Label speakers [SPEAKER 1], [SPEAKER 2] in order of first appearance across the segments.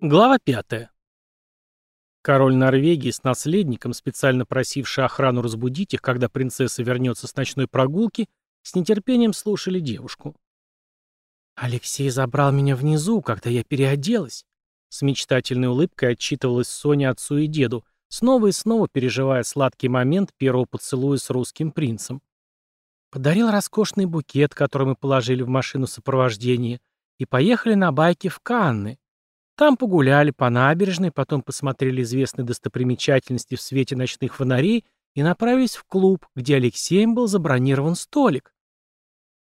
[SPEAKER 1] Глава 5. Король Норвегии с наследником, специально просивший охрану разбудить их, когда принцесса вернется с ночной прогулки, с нетерпением слушали девушку. «Алексей забрал меня внизу, когда я переоделась», — с мечтательной улыбкой отчитывалась Соня отцу и деду, снова и снова переживая сладкий момент первого поцелуя с русским принцем. Подарил роскошный букет, который мы положили в машину сопровождения, и поехали на байке в Канны. Там погуляли по набережной, потом посмотрели известные достопримечательности в свете ночных фонарей и направились в клуб, где Алексеем был забронирован столик.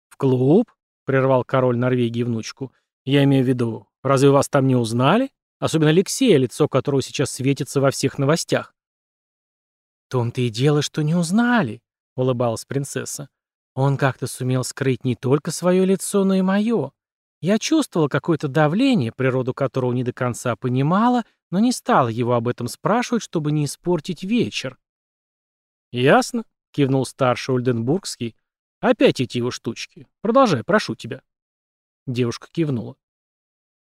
[SPEAKER 1] «В клуб?» — прервал король Норвегии внучку. «Я имею в виду, разве вас там не узнали? Особенно Алексея, лицо которого сейчас светится во всех новостях». «В том-то и дело, что не узнали», — улыбалась принцесса. «Он как-то сумел скрыть не только свое лицо, но и мое. Я чувствовала какое-то давление, природу которого не до конца понимала, но не стала его об этом спрашивать, чтобы не испортить вечер. «Ясно», — кивнул старший Ольденбургский. «Опять эти его штучки. Продолжай, прошу тебя». Девушка кивнула.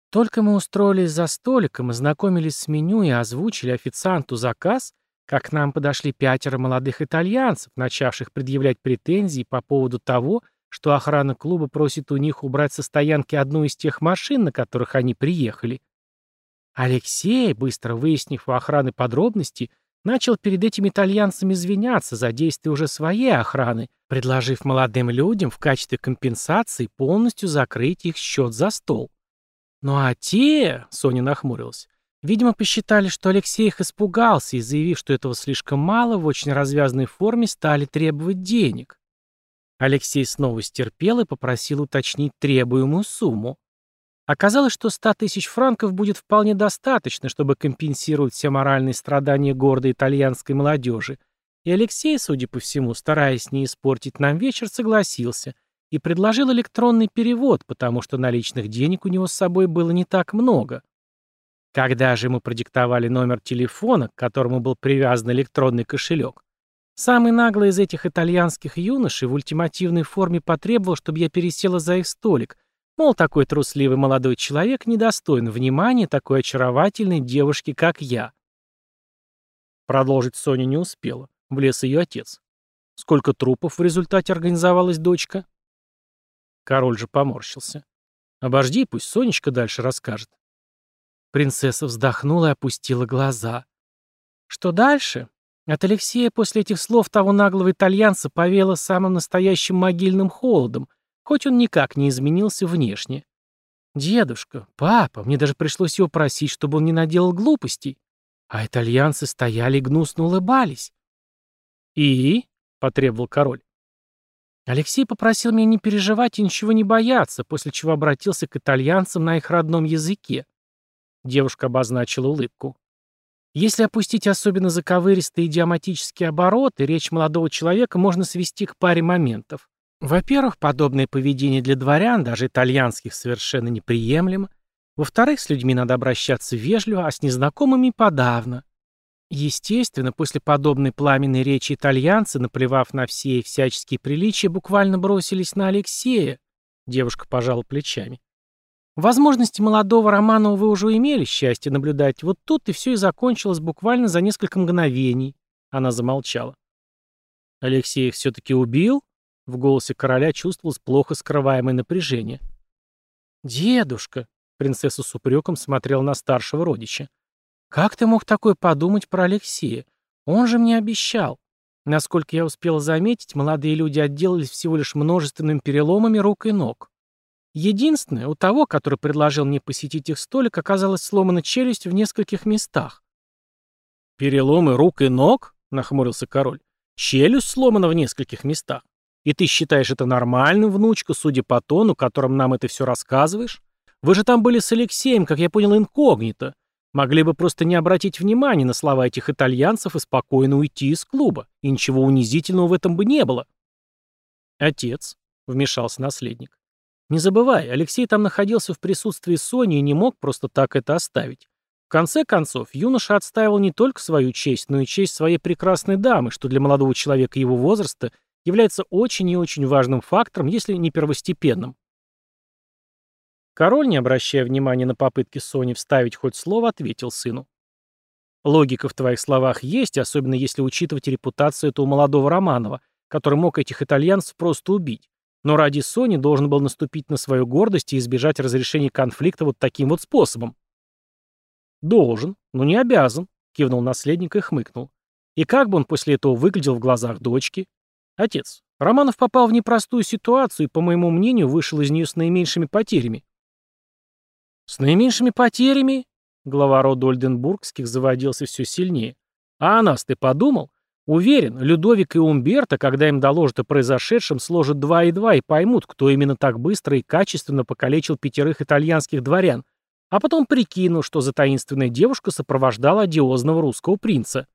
[SPEAKER 1] Только мы устроились за столиком, ознакомились с меню и озвучили официанту заказ, как к нам подошли пятеро молодых итальянцев, начавших предъявлять претензии по поводу того, что охрана клуба просит у них убрать со стоянки одну из тех машин, на которых они приехали. Алексей, быстро выяснив у охраны подробности, начал перед этими итальянцами извиняться за действия уже своей охраны, предложив молодым людям в качестве компенсации полностью закрыть их счет за стол. Ну а те, Соня нахмурилась, видимо, посчитали, что Алексей их испугался и, заявив, что этого слишком мало, в очень развязной форме стали требовать денег. Алексей снова стерпел и попросил уточнить требуемую сумму. Оказалось, что 100 тысяч франков будет вполне достаточно, чтобы компенсировать все моральные страдания гордой итальянской молодежи. И Алексей, судя по всему, стараясь не испортить нам вечер, согласился и предложил электронный перевод, потому что наличных денег у него с собой было не так много. Когда же ему продиктовали номер телефона, к которому был привязан электронный кошелек, Самый наглый из этих итальянских юношей в ультимативной форме потребовал, чтобы я пересела за их столик. Мол, такой трусливый молодой человек недостоин внимания такой очаровательной девушки, как я. Продолжить Соня не успела. Влез ее отец. Сколько трупов в результате организовалась дочка? Король же поморщился. Обожди, пусть Сонечка дальше расскажет. Принцесса вздохнула и опустила глаза. Что дальше? От Алексея после этих слов того наглого итальянца повело самым настоящим могильным холодом, хоть он никак не изменился внешне. «Дедушка, папа, мне даже пришлось его просить, чтобы он не наделал глупостей». А итальянцы стояли гнусно улыбались. «И?» — потребовал король. Алексей попросил меня не переживать и ничего не бояться, после чего обратился к итальянцам на их родном языке. Девушка обозначила улыбку. Если опустить особенно заковыристые идиоматические обороты, речь молодого человека можно свести к паре моментов. Во-первых, подобное поведение для дворян, даже итальянских, совершенно неприемлемо. Во-вторых, с людьми надо обращаться вежливо, а с незнакомыми подавно. Естественно, после подобной пламенной речи итальянцы, наплевав на все и всяческие приличия, буквально бросились на Алексея. Девушка пожала плечами. Возможности молодого Романова вы уже имели счастье наблюдать. Вот тут и все и закончилось буквально за несколько мгновений. Она замолчала. Алексей их все-таки убил? В голосе короля чувствовалось плохо скрываемое напряжение. «Дедушка», — принцесса с упреком смотрела на старшего родича, — «как ты мог такое подумать про Алексея? Он же мне обещал. Насколько я успел заметить, молодые люди отделались всего лишь множественными переломами рук и ног. Единственное, у того, который предложил мне посетить их столик, оказалась сломана челюсть в нескольких местах. «Переломы рук и ног?» — нахмурился король. «Челюсть сломана в нескольких местах. И ты считаешь это нормальным, внучка, судя по тону, которым нам это все рассказываешь? Вы же там были с Алексеем, как я понял, инкогнито. Могли бы просто не обратить внимания на слова этих итальянцев и спокойно уйти из клуба. И ничего унизительного в этом бы не было». «Отец», — вмешался наследник, не забывай, Алексей там находился в присутствии Сони и не мог просто так это оставить. В конце концов, юноша отстаивал не только свою честь, но и честь своей прекрасной дамы, что для молодого человека его возраста является очень и очень важным фактором, если не первостепенным. Король, не обращая внимания на попытки Сони вставить хоть слово, ответил сыну. Логика в твоих словах есть, особенно если учитывать репутацию этого молодого Романова, который мог этих итальянцев просто убить. Но ради Сони должен был наступить на свою гордость и избежать разрешения конфликта вот таким вот способом. «Должен, но не обязан», — кивнул наследник и хмыкнул. «И как бы он после этого выглядел в глазах дочки? Отец, Романов попал в непростую ситуацию и, по моему мнению, вышел из нее с наименьшими потерями». «С наименьшими потерями?» Глава рода Ольденбургских заводился все сильнее. «А о нас ты подумал? Уверен, Людовик и Умберто, когда им доложат о произошедшем, сложат два и два и поймут, кто именно так быстро и качественно покалечил пятерых итальянских дворян, а потом прикинул, что за таинственная девушка сопровождала одиозного русского принца.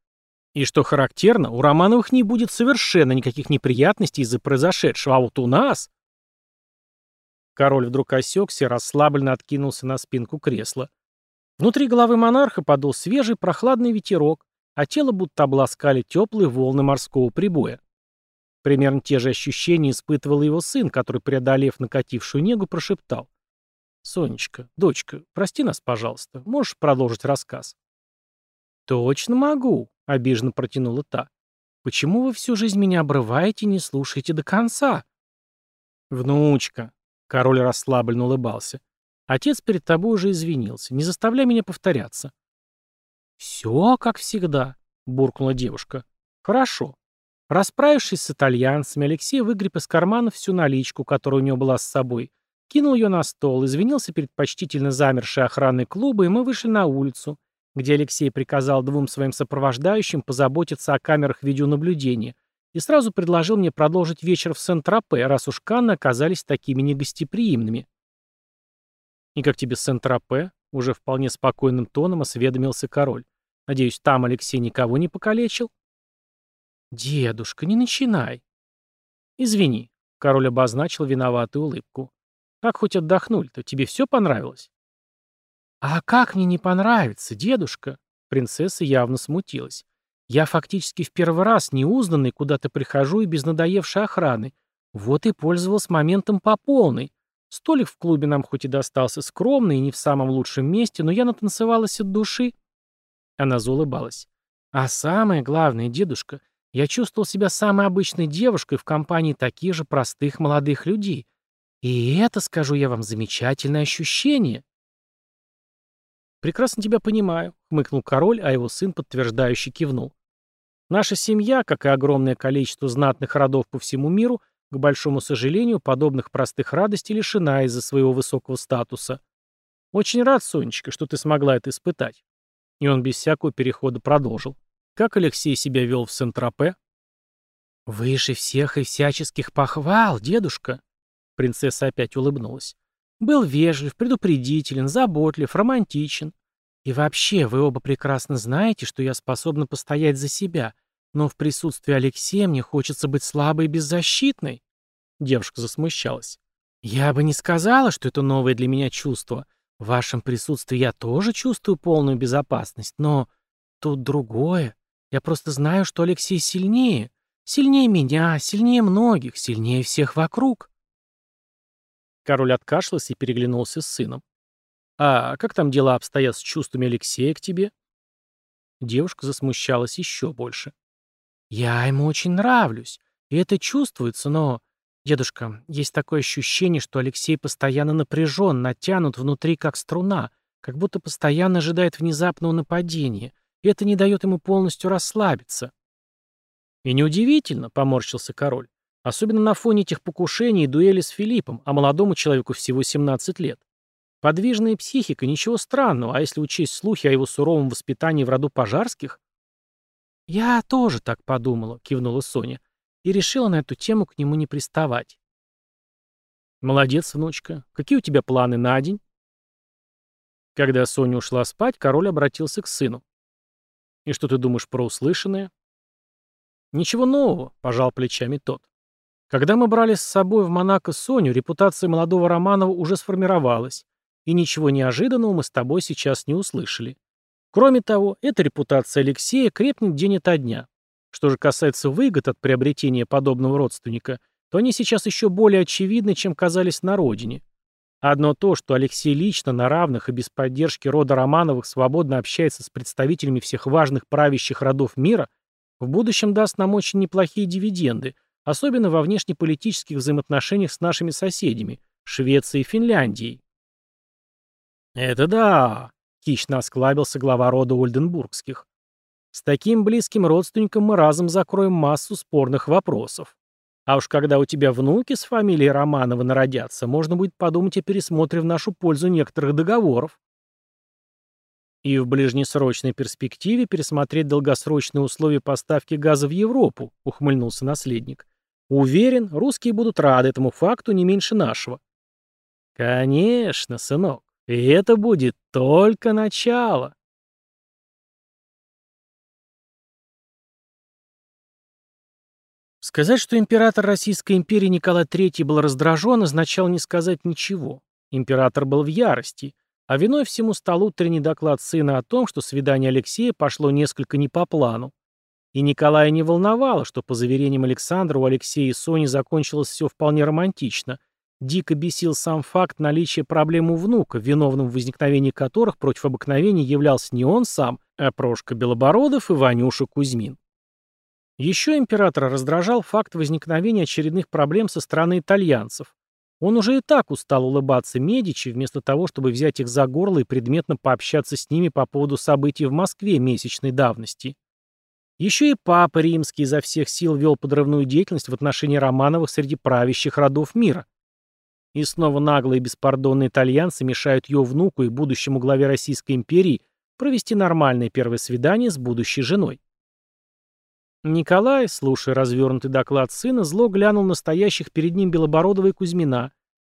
[SPEAKER 1] И что характерно, у Романовых не будет совершенно никаких неприятностей из-за произошедшего, а вот у нас... Король вдруг осекся и расслабленно откинулся на спинку кресла. Внутри головы монарха подул свежий прохладный ветерок, а тело будто обласкали теплые волны морского прибоя. Примерно те же ощущения испытывал его сын, который, преодолев накатившую негу, прошептал. «Сонечка, дочка, прости нас, пожалуйста. Можешь продолжить рассказ?» «Точно могу», — обиженно протянула та. «Почему вы всю жизнь меня обрываете и не слушаете до конца?» «Внучка», — король расслабленно улыбался. «Отец перед тобой уже извинился. Не заставляй меня повторяться. «Все как всегда», — буркнула девушка. «Хорошо». Расправившись с итальянцами, Алексей выгреб из кармана всю наличку, которая у него была с собой, кинул ее на стол, извинился перед почтительно замершей охраной клуба, и мы вышли на улицу, где Алексей приказал двум своим сопровождающим позаботиться о камерах видеонаблюдения и сразу предложил мне продолжить вечер в Сент-Тропе, раз уж Канны оказались такими негостеприимными. «И как тебе Сент-Тропе?» — уже вполне спокойным тоном осведомился король. Надеюсь, там Алексей никого не покалечил? Дедушка, не начинай. Извини, король обозначил виноватую улыбку. Как хоть отдохнули-то? Тебе все понравилось? А как мне не понравится, дедушка? Принцесса явно смутилась. Я фактически в первый раз неузнанный куда-то прихожу и без надоевшей охраны. Вот и пользовался моментом по полной. Столик в клубе нам хоть и достался скромный и не в самом лучшем месте, но я натанцевалась от души. Она заулыбалась. А самое главное, дедушка, я чувствовал себя самой обычной девушкой в компании таких же простых молодых людей. И это, скажу я вам, замечательное ощущение. «Прекрасно тебя понимаю», — хмыкнул король, а его сын подтверждающе кивнул. «Наша семья, как и огромное количество знатных родов по всему миру, к большому сожалению, подобных простых радостей лишена из-за своего высокого статуса. Очень рад, Сонечка, что ты смогла это испытать. И он без всякого перехода продолжил. Как Алексей себя вел в Сент-Тропе? «Выше всех и всяческих похвал, дедушка!» Принцесса опять улыбнулась. «Был вежлив, предупредителен, заботлив, романтичен. И вообще, вы оба прекрасно знаете, что я способна постоять за себя, но в присутствии Алексея мне хочется быть слабой и беззащитной». Девушка засмущалась. «Я бы не сказала, что это новое для меня чувство. В вашем присутствии я тоже чувствую полную безопасность, но тут другое. Я просто знаю, что Алексей сильнее. Сильнее меня, сильнее многих, сильнее всех вокруг. Король откашлялся и переглянулся с сыном. «А как там дела обстоят с чувствами Алексея к тебе?» Девушка засмущалась еще больше. «Я ему очень нравлюсь, и это чувствуется, но «Дедушка, есть такое ощущение, что Алексей постоянно напряжен, натянут внутри как струна, как будто постоянно ожидает внезапного нападения, и это не дает ему полностью расслабиться». «И неудивительно», — поморщился король, «особенно на фоне этих покушений и дуэли с Филиппом, а молодому человеку всего 17 лет. Подвижная психика, ничего странного, а если учесть слухи о его суровом воспитании в роду пожарских?» «Я тоже так подумала», — кивнула Соня и решила на эту тему к нему не приставать. «Молодец, внучка. Какие у тебя планы на день?» Когда Соня ушла спать, король обратился к сыну. «И что ты думаешь про услышанное?» «Ничего нового», — пожал плечами тот. «Когда мы брали с собой в Монако Соню, репутация молодого Романова уже сформировалась, и ничего неожиданного мы с тобой сейчас не услышали. Кроме того, эта репутация Алексея крепнет день ото дня. Что же касается выгод от приобретения подобного родственника, то они сейчас еще более очевидны, чем казались на родине. Одно то, что Алексей лично, на равных и без поддержки рода Романовых свободно общается с представителями всех важных правящих родов мира, в будущем даст нам очень неплохие дивиденды, особенно во внешнеполитических взаимоотношениях с нашими соседями, Швецией и Финляндией. «Это да!» — хищно осклабился глава рода Ольденбургских. «С таким близким родственником мы разом закроем массу спорных вопросов. А уж когда у тебя внуки с фамилией Романова народятся, можно будет подумать о пересмотре в нашу пользу некоторых договоров. И в ближнесрочной перспективе пересмотреть долгосрочные условия поставки газа в Европу, ухмыльнулся наследник. Уверен, русские будут рады этому факту не меньше нашего. Конечно, сынок, и это будет только начало. Сказать, что император Российской империи Николай III был раздражен, означало не сказать ничего. Император был в ярости, а виной всему стал утренний доклад сына о том, что свидание Алексея пошло несколько не по плану. И Николая не волновало, что по заверениям Александра у Алексея и Сони закончилось все вполне романтично. Дико бесил сам факт наличия проблем у внука, виновным в возникновении которых против обыкновения являлся не он сам, а Прошка Белобородов и Ванюша Кузьмин. Еще императора раздражал факт возникновения очередных проблем со стороны итальянцев. Он уже и так устал улыбаться Медичи, вместо того, чтобы взять их за горло и предметно пообщаться с ними по поводу событий в Москве месячной давности. Еще и папа римский изо всех сил вел подрывную деятельность в отношении Романовых среди правящих родов мира. И снова наглые беспардонные итальянцы мешают ее внуку и будущему главе Российской империи провести нормальное первое свидание с будущей женой. Николай, слушая развернутый доклад сына, зло глянул на стоящих перед ним Белобородова и Кузьмина,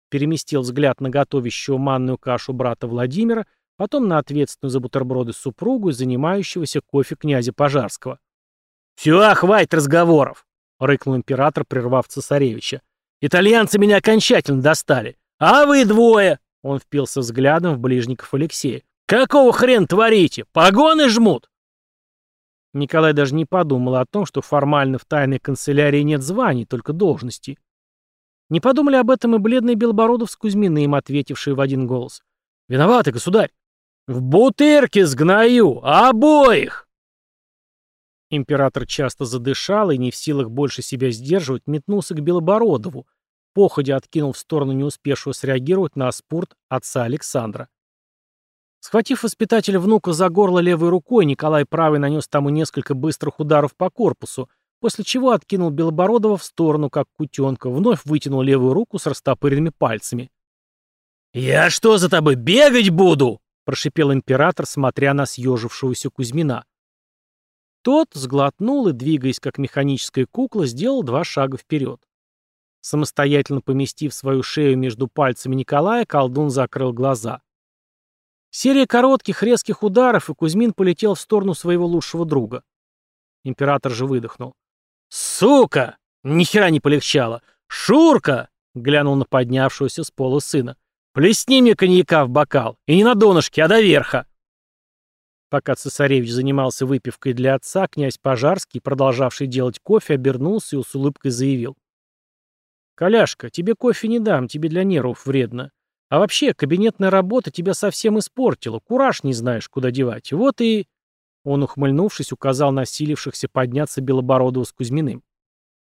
[SPEAKER 1] переместил взгляд на готовящего манную кашу брата Владимира, потом на ответственную за бутерброды супругу и занимающегося кофе князя Пожарского. «Все, хватит разговоров!» — рыкнул император, прервав цесаревича. «Итальянцы меня окончательно достали! А вы двое!» — он впился взглядом в ближников Алексея. «Какого хрен творите? Погоны жмут!» Николай даже не подумал о том, что формально в тайной канцелярии нет званий, только должностей. Не подумали об этом и бледный Белобородов с Кузьминым, ответившие в один голос. «Виноваты, государь!» «В бутырке сгною! Обоих!» Император часто задышал и, не в силах больше себя сдерживать, метнулся к Белобородову, походя откинул в сторону не успевшего среагировать на спорт отца Александра. Схватив воспитателя внука за горло левой рукой, Николай правый нанес тому несколько быстрых ударов по корпусу, после чего откинул Белобородова в сторону, как кутенка, вновь вытянул левую руку с растопыренными пальцами. «Я что за тобой, бегать буду?» — прошипел император, смотря на съежившегося Кузьмина. Тот сглотнул и, двигаясь как механическая кукла, сделал два шага вперед. Самостоятельно поместив свою шею между пальцами Николая, колдун закрыл глаза. Серия коротких, резких ударов, и Кузьмин полетел в сторону своего лучшего друга. Император же выдохнул. «Сука! Ни хера не полегчало! Шурка!» — глянул на поднявшегося с пола сына. «Плесни мне коньяка в бокал, и не на донышке, а до верха!» Пока цесаревич занимался выпивкой для отца, князь Пожарский, продолжавший делать кофе, обернулся и с улыбкой заявил. «Коляшка, тебе кофе не дам, тебе для нервов вредно. А вообще, кабинетная работа тебя совсем испортила, кураж не знаешь, куда девать. Вот и...» Он, ухмыльнувшись, указал на силившихся подняться Белобородова с Кузьминым.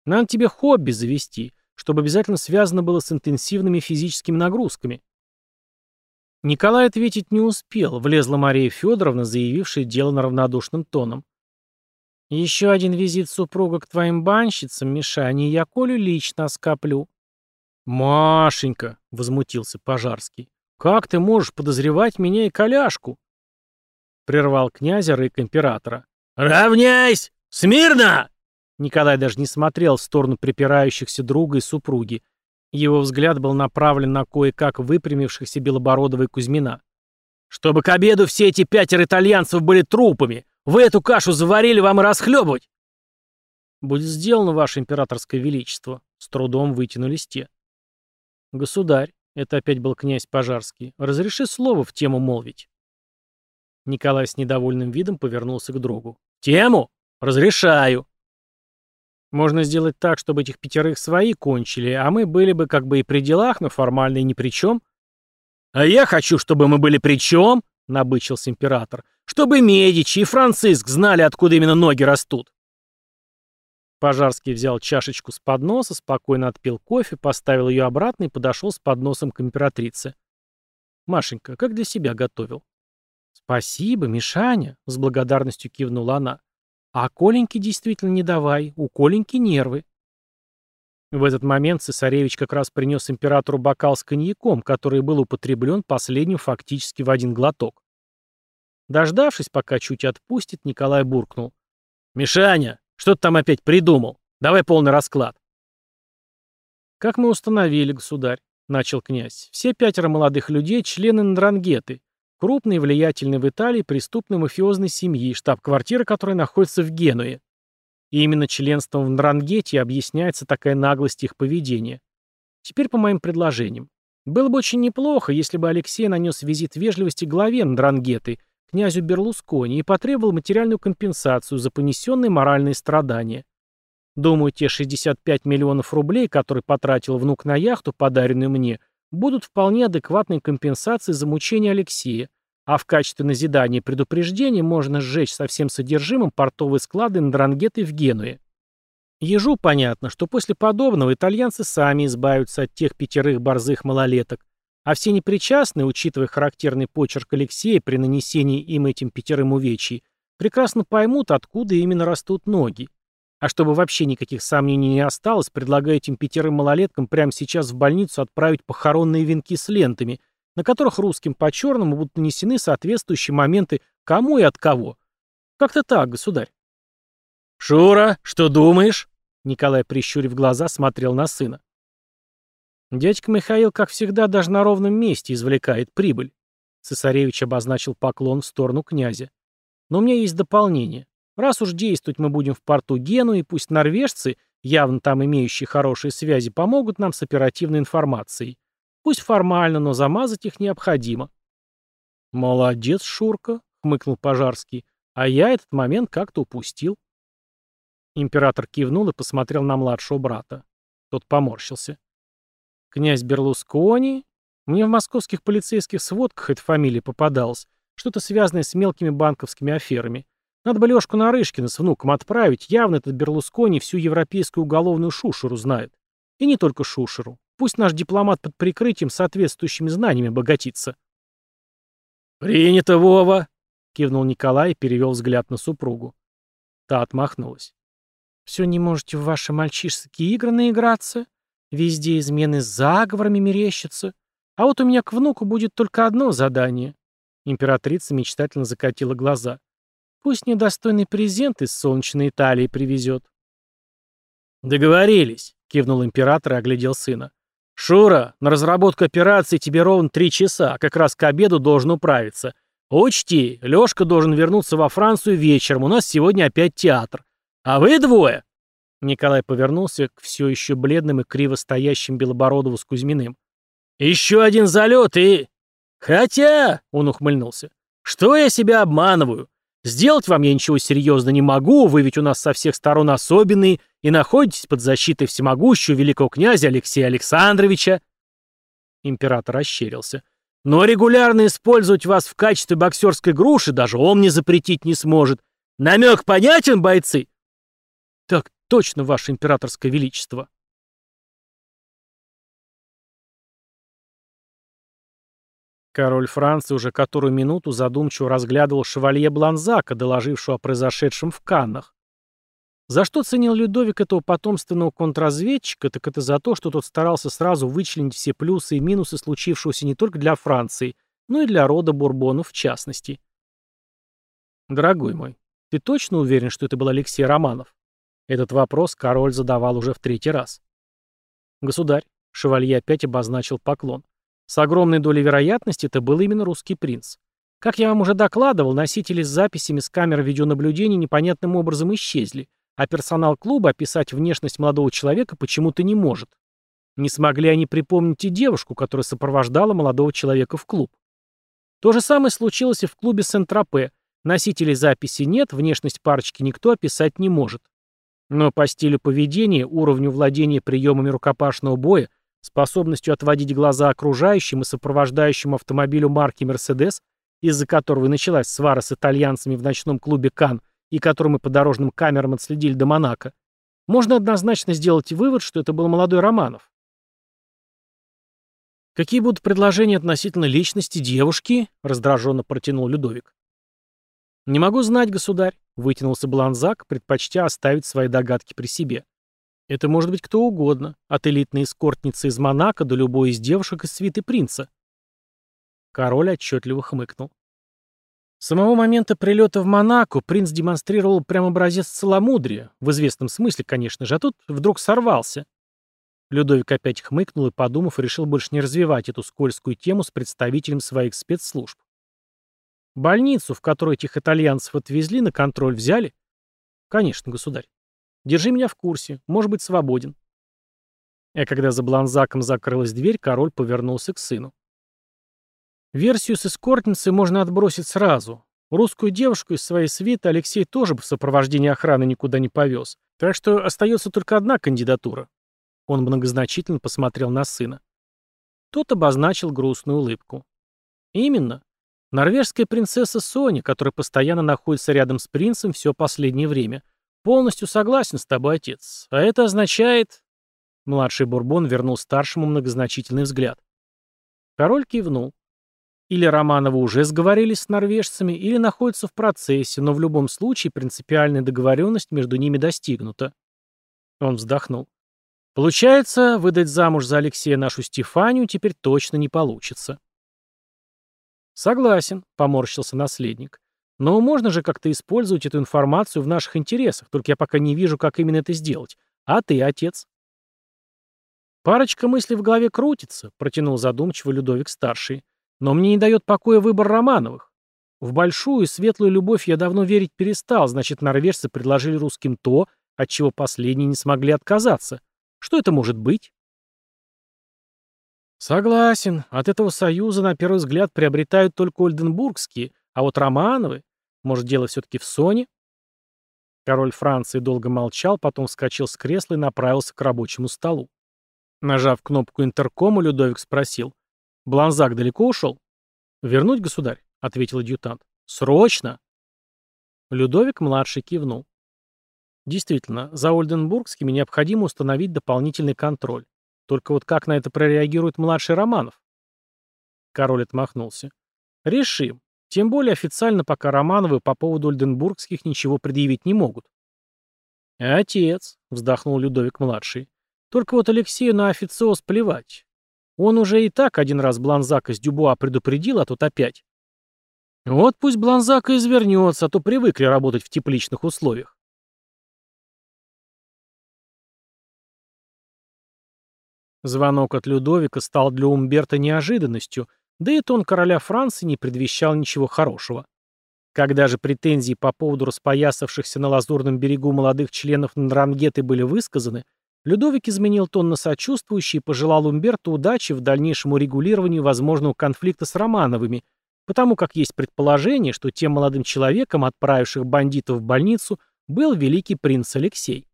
[SPEAKER 1] «Надо тебе хобби завести, чтобы обязательно связано было с интенсивными физическими нагрузками». Николай ответить не успел, влезла Мария Федоровна, заявившая дело на равнодушным тоном. «Еще один визит супруга к твоим банщицам, Мишане, я Колю лично скоплю. «Машенька!» — возмутился Пожарский. «Как ты можешь подозревать меня и коляшку?» Прервал князя рык императора. «Равняйсь! Смирно!» Николай даже не смотрел в сторону припирающихся друга и супруги. Его взгляд был направлен на кое-как выпрямившихся Белобородова и Кузьмина. «Чтобы к обеду все эти пятеро итальянцев были трупами! Вы эту кашу заварили, вам и расхлебывать!» «Будет сделано, ваше императорское величество», — с трудом вытянулись те. «Государь», — это опять был князь Пожарский, — «разреши слово в тему молвить». Николай с недовольным видом повернулся к другу. «Тему? Разрешаю!» «Можно сделать так, чтобы этих пятерых свои кончили, а мы были бы как бы и при делах, но формально и ни при чем», «А я хочу, чтобы мы были при чем?» — набычился император. «Чтобы Медичи и Франциск знали, откуда именно ноги растут». Пожарский взял чашечку с подноса, спокойно отпил кофе, поставил ее обратно и подошел с подносом к императрице. «Машенька, как для себя готовил?» «Спасибо, Мишаня», — с благодарностью кивнула она. «А Коленьке действительно не давай, у Коленьки нервы». В этот момент цесаревич как раз принес императору бокал с коньяком, который был употреблен последним фактически в один глоток. Дождавшись, пока чуть отпустит, Николай буркнул. «Мишаня, что ты там опять придумал? Давай полный расклад». «Как мы установили, государь», — начал князь, — «все пятеро молодых людей — члены Ндрангеты, крупной и влиятельной в Италии преступной мафиозной семьи, штаб-квартира которой находится в Генуе. И именно членством в Нрангете объясняется такая наглость их поведения. Теперь по моим предложениям. Было бы очень неплохо, если бы Алексей нанес визит вежливости главе Ндрангеты, князю Берлускони, и потребовал материальную компенсацию за понесенные моральные страдания. Думаю, те 65 миллионов рублей, которые потратил внук на яхту, подаренную мне, будут вполне адекватной компенсацией за мучение Алексея, а в качестве назидания и предупреждения можно сжечь со всем содержимым портовые склады Ндрангеты в Генуе. Ежу понятно, что после подобного итальянцы сами избавятся от тех пятерых борзых малолеток, а все непричастные, учитывая характерный почерк Алексея при нанесении им этим пятерым увечий, прекрасно поймут, откуда именно растут ноги. А чтобы вообще никаких сомнений не осталось, предлагаю этим пятерым малолеткам прямо сейчас в больницу отправить похоронные венки с лентами, на которых русским по-черному будут нанесены соответствующие моменты кому и от кого. Как-то так, государь. «Шура, что думаешь?» Николай, прищурив глаза, смотрел на сына. Дядька Михаил, как всегда, даже на ровном месте извлекает прибыль. Цесаревич обозначил поклон в сторону князя. Но у меня есть дополнение. Раз уж действовать мы будем в порту Гену, и пусть норвежцы, явно там имеющие хорошие связи, помогут нам с оперативной информацией. Пусть формально, но замазать их необходимо. «Молодец, Шурка», — хмыкнул Пожарский, — «а я этот момент как-то упустил». Император кивнул и посмотрел на младшего брата. Тот поморщился. «Князь Берлускони? Мне в московских полицейских сводках эта фамилия попадалась. Что-то связанное с мелкими банковскими аферами. Надо бы Лёшку Нарышкина с внуком отправить. Явно этот Берлускони всю европейскую уголовную шушеру знает. И не только шушеру. Пусть наш дипломат под прикрытием соответствующими знаниями обогатится. «Принято, Вова!» — кивнул Николай и перевел взгляд на супругу. Та отмахнулась. «Все не можете в ваши мальчишеские игры наиграться? Везде измены с заговорами мерещатся. А вот у меня к внуку будет только одно задание». Императрица мечтательно закатила глаза. «Пусть недостойный презент из солнечной Италии привезет». «Договорились», — кивнул император и оглядел сына. «Шура, на разработку операции тебе ровно три часа, как раз к обеду должен управиться. Учти, Лёшка должен вернуться во Францию вечером, у нас сегодня опять театр. А вы двое!» Николай повернулся к все еще бледным и криво стоящим Белобородову с Кузьминым. «Еще один залет и...» «Хотя...» — он ухмыльнулся. «Что я себя обманываю? Сделать вам я ничего серьезно не могу, вы ведь у нас со всех сторон особенные и находитесь под защитой всемогущего великого князя Алексея Александровича. Император ощерился. Но регулярно использовать вас в качестве боксерской груши даже он мне запретить не сможет. Намек понятен, бойцы? Так точно, ваше императорское величество. Король Франции уже которую минуту задумчиво разглядывал шевалье Бланзака, доложившего о произошедшем в Каннах. За что ценил Людовик этого потомственного контрразведчика, так это за то, что тот старался сразу вычленить все плюсы и минусы случившегося не только для Франции, но и для рода Бурбонов в частности. «Дорогой мой, ты точно уверен, что это был Алексей Романов?» Этот вопрос король задавал уже в третий раз. «Государь», — шевалье опять обозначил поклон, с огромной долей вероятности это был именно русский принц. Как я вам уже докладывал, носители с записями с камер видеонаблюдения непонятным образом исчезли, а персонал клуба описать внешность молодого человека почему-то не может. Не смогли они припомнить и девушку, которая сопровождала молодого человека в клуб. То же самое случилось и в клубе Сент-Тропе. Носителей записи нет, внешность парочки никто описать не может. Но по стилю поведения, уровню владения приемами рукопашного боя Способностью отводить глаза окружающим и сопровождающим автомобилю марки «Мерседес», из-за которого началась свара с итальянцами в ночном клубе «Кан» и которую мы по дорожным камерам отследили до Монако, можно однозначно сделать вывод, что это был молодой Романов. «Какие будут предложения относительно личности девушки?» — раздраженно протянул Людовик. «Не могу знать, государь», — вытянулся Бланзак, предпочтя оставить свои догадки при себе. «Это может быть кто угодно, от элитной эскортницы из Монако до любой из девушек из свиты принца». Король отчетливо хмыкнул. С самого момента прилета в Монако принц демонстрировал прям образец целомудрия, в известном смысле, конечно же, а тут вдруг сорвался. Людовик опять хмыкнул и, подумав, решил больше не развивать эту скользкую тему с представителем своих спецслужб. Больницу, в которую этих итальянцев отвезли, на контроль взяли? Конечно, государь. Держи меня в курсе, может быть, свободен. А когда за Бланзаком закрылась дверь, король повернулся к сыну. Версию с эскортницей можно отбросить сразу. Русскую девушку из своей свиты Алексей тоже в сопровождении охраны никуда не повез. Так что остается только одна кандидатура. Он многозначительно посмотрел на сына. Тот обозначил грустную улыбку. Именно. Норвежская принцесса Соня, которая постоянно находится рядом с принцем все последнее время. Полностью согласен с тобой, отец. А это означает... Младший Бурбон вернул старшему многозначительный взгляд. Король кивнул. Или Романовы уже сговорились с норвежцами, или находятся в процессе, но в любом случае принципиальная договоренность между ними достигнута. Он вздохнул. Получается, выдать замуж за Алексея нашу Стефанию теперь точно не получится. Согласен, поморщился наследник. Но можно же как-то использовать эту информацию в наших интересах, только я пока не вижу, как именно это сделать. А ты, отец? Парочка мыслей в голове крутится, протянул задумчиво Людовик-старший. Но мне не дает покоя выбор Романовых. В большую и светлую любовь я давно верить перестал, значит, норвежцы предложили русским то, от чего последние не смогли отказаться. Что это может быть? Согласен, от этого союза на первый взгляд приобретают только ольденбургские, а вот Романовы, может, дело все-таки в Соне? Король Франции долго молчал, потом вскочил с кресла и направился к рабочему столу. Нажав кнопку интеркома, Людовик спросил. Бланзак далеко ушел? Вернуть, государь, ответил адъютант. Срочно! Людовик-младший кивнул. Действительно, за Ольденбургскими необходимо установить дополнительный контроль. Только вот как на это прореагирует младший Романов? Король отмахнулся. Решим. Тем более официально пока Романовы по поводу Ольденбургских ничего предъявить не могут. «Отец», — вздохнул Людовик-младший, — «только вот Алексею на официоз плевать. Он уже и так один раз Бланзака с Дюбуа предупредил, а тут опять. Вот пусть Бланзака извернется, а то привыкли работать в тепличных условиях. Звонок от Людовика стал для Умберта неожиданностью, да и тон короля Франции не предвещал ничего хорошего. Когда же претензии по поводу распоясавшихся на Лазурном берегу молодых членов Нрангеты были высказаны, Людовик изменил тон на сочувствующий и пожелал Умберту удачи в дальнейшем урегулировании возможного конфликта с Романовыми, потому как есть предположение, что тем молодым человеком, отправивших бандитов в больницу, был великий принц Алексей.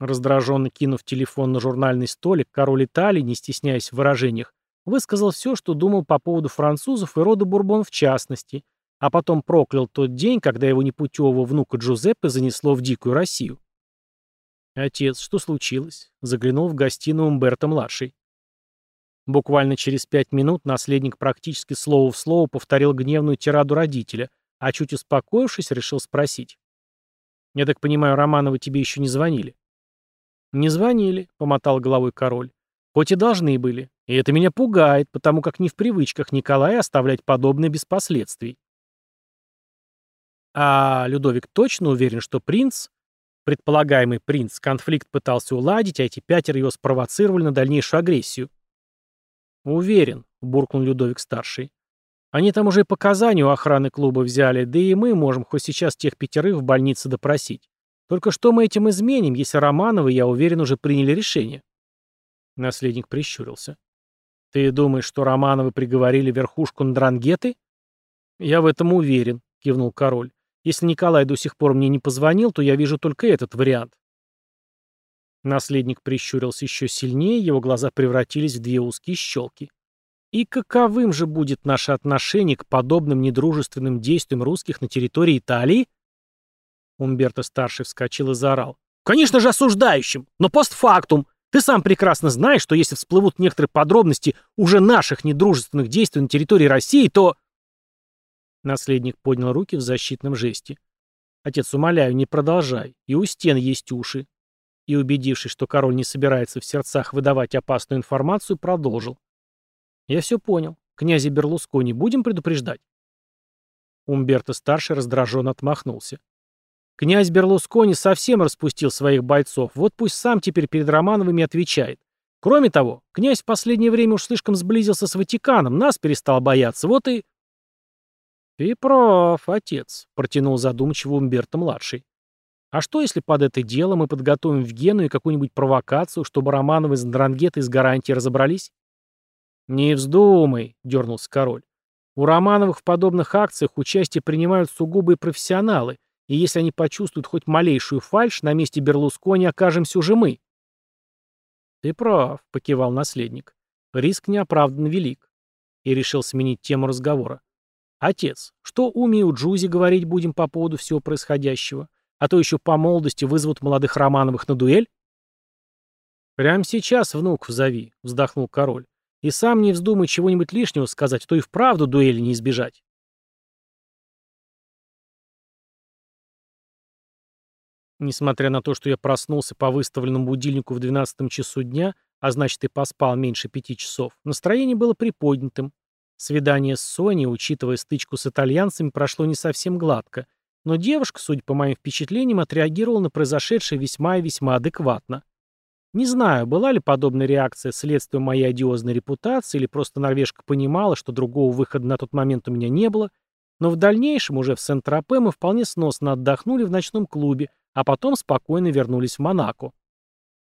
[SPEAKER 1] Раздраженно кинув телефон на журнальный столик, король Италии, не стесняясь в выражениях, высказал все, что думал по поводу французов и рода Бурбон в частности, а потом проклял тот день, когда его непутевого внука Джузеппе занесло в дикую Россию. «Отец, что случилось?» — заглянул в гостиную Умберто-младший. Буквально через пять минут наследник практически слово в слово повторил гневную тираду родителя, а чуть успокоившись, решил спросить. «Я так понимаю, Романовы тебе еще не звонили?» «Не звонили», — помотал головой король. «Хоть и должны были. И это меня пугает, потому как не в привычках Николая оставлять подобное без последствий». «А Людовик точно уверен, что принц Предполагаемый принц конфликт пытался уладить, а эти пятеро его спровоцировали на дальнейшую агрессию. «Уверен», — буркнул Людовик-старший. «Они там уже и показания у охраны клуба взяли, да и мы можем хоть сейчас тех пятерых в больнице допросить. Только что мы этим изменим, если Романовы, я уверен, уже приняли решение?» Наследник прищурился. «Ты думаешь, что Романовы приговорили верхушку Ндрангеты?» «Я в этом уверен», — кивнул король. Если Николай до сих пор мне не позвонил, то я вижу только этот вариант. Наследник прищурился еще сильнее, его глаза превратились в две узкие щелки. И каковым же будет наше отношение к подобным недружественным действиям русских на территории Италии? Умберто-старший вскочил и заорал. «Конечно же осуждающим, но постфактум. Ты сам прекрасно знаешь, что если всплывут некоторые подробности уже наших недружественных действий на территории России, то...» Наследник поднял руки в защитном жесте. «Отец, умоляю, не продолжай. И у стен есть уши и, убедившись, что король не собирается в сердцах выдавать опасную информацию, продолжил. «Я все понял. Князя Берлускони будем предупреждать?» Умберто-старший раздраженно отмахнулся. «Князь Берлускони совсем распустил своих бойцов, вот пусть сам теперь перед Романовыми отвечает. Кроме того, князь в последнее время уж слишком сблизился с Ватиканом, нас перестал бояться, вот и...» «Ты прав, отец», — протянул задумчиво Умберто-младший. А что, если под это дело мы подготовим в Гену и какую-нибудь провокацию, чтобы Романовы с Дрангетой с гарантией разобрались? «Не вздумай», — дернулся король. «У Романовых в подобных акциях участие принимают сугубые профессионалы, и если они почувствуют хоть малейшую фальшь, на месте Берлускони окажемся уже мы». «Ты прав», — покивал наследник. «Риск неоправданно велик». И решил сменить тему разговора. «Отец, что Уми и Джузи говорить будем по поводу всего происходящего? А то еще по молодости вызовут молодых Романовых на дуэль? «Прямо сейчас внук зови», — вздохнул король. «И сам не вздумай чего-нибудь лишнего сказать, то и вправду дуэли не избежать». Несмотря на то, что я проснулся по выставленному будильнику в 12 часу дня, а значит и поспал меньше пяти часов, настроение было приподнятым. Свидание с Соней, учитывая стычку с итальянцами, прошло не совсем гладко — но девушка, судя по моим впечатлениям, отреагировала на произошедшее весьма и весьма адекватно. Не знаю, была ли подобная реакция следствием моей одиозной репутации, или просто норвежка понимала, что другого выхода на тот момент у меня не было, но в дальнейшем уже в Сент-Тропе мы вполне сносно отдохнули в ночном клубе, а потом спокойно вернулись в Монако.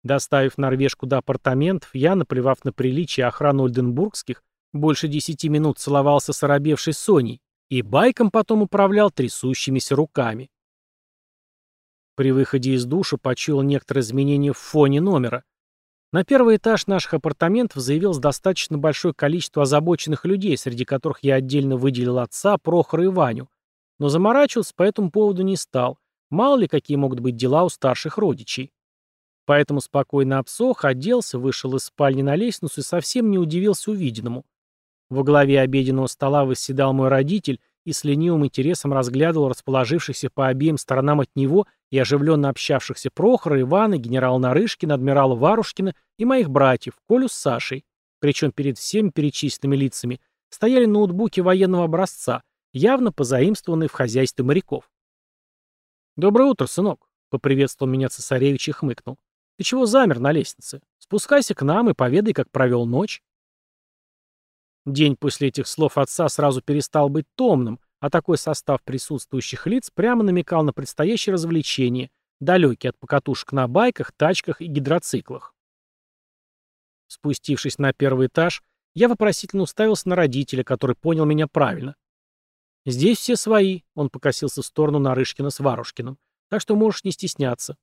[SPEAKER 1] Доставив норвежку до апартаментов, я, наплевав на приличие охрану Ольденбургских, больше десяти минут целовался с оробевшей Соней, и байком потом управлял трясущимися руками. При выходе из душа почуял некоторые изменения в фоне номера. На первый этаж наших апартаментов заявилось достаточно большое количество озабоченных людей, среди которых я отдельно выделил отца, Прохора и Ваню. Но заморачиваться по этому поводу не стал. Мало ли, какие могут быть дела у старших родичей. Поэтому спокойно обсох, оделся, вышел из спальни на лестницу и совсем не удивился увиденному. Во главе обеденного стола восседал мой родитель и с ленивым интересом разглядывал расположившихся по обеим сторонам от него и оживленно общавшихся Прохора, Ивана, генерала Нарышкина, адмирала Варушкина и моих братьев, Колю с Сашей. Причем перед всеми перечисленными лицами стояли ноутбуки военного образца, явно позаимствованные в хозяйстве моряков. «Доброе утро, сынок», — поприветствовал меня цесаревич и хмыкнул. «Ты чего замер на лестнице? Спускайся к нам и поведай, как провел ночь». День после этих слов отца сразу перестал быть томным, а такой состав присутствующих лиц прямо намекал на предстоящее развлечение, далекий от покатушек на байках, тачках и гидроциклах. Спустившись на первый этаж, я вопросительно уставился на родителя, который понял меня правильно. «Здесь все свои», — он покосился в сторону Нарышкина с Варушкиным, «так что можешь не стесняться».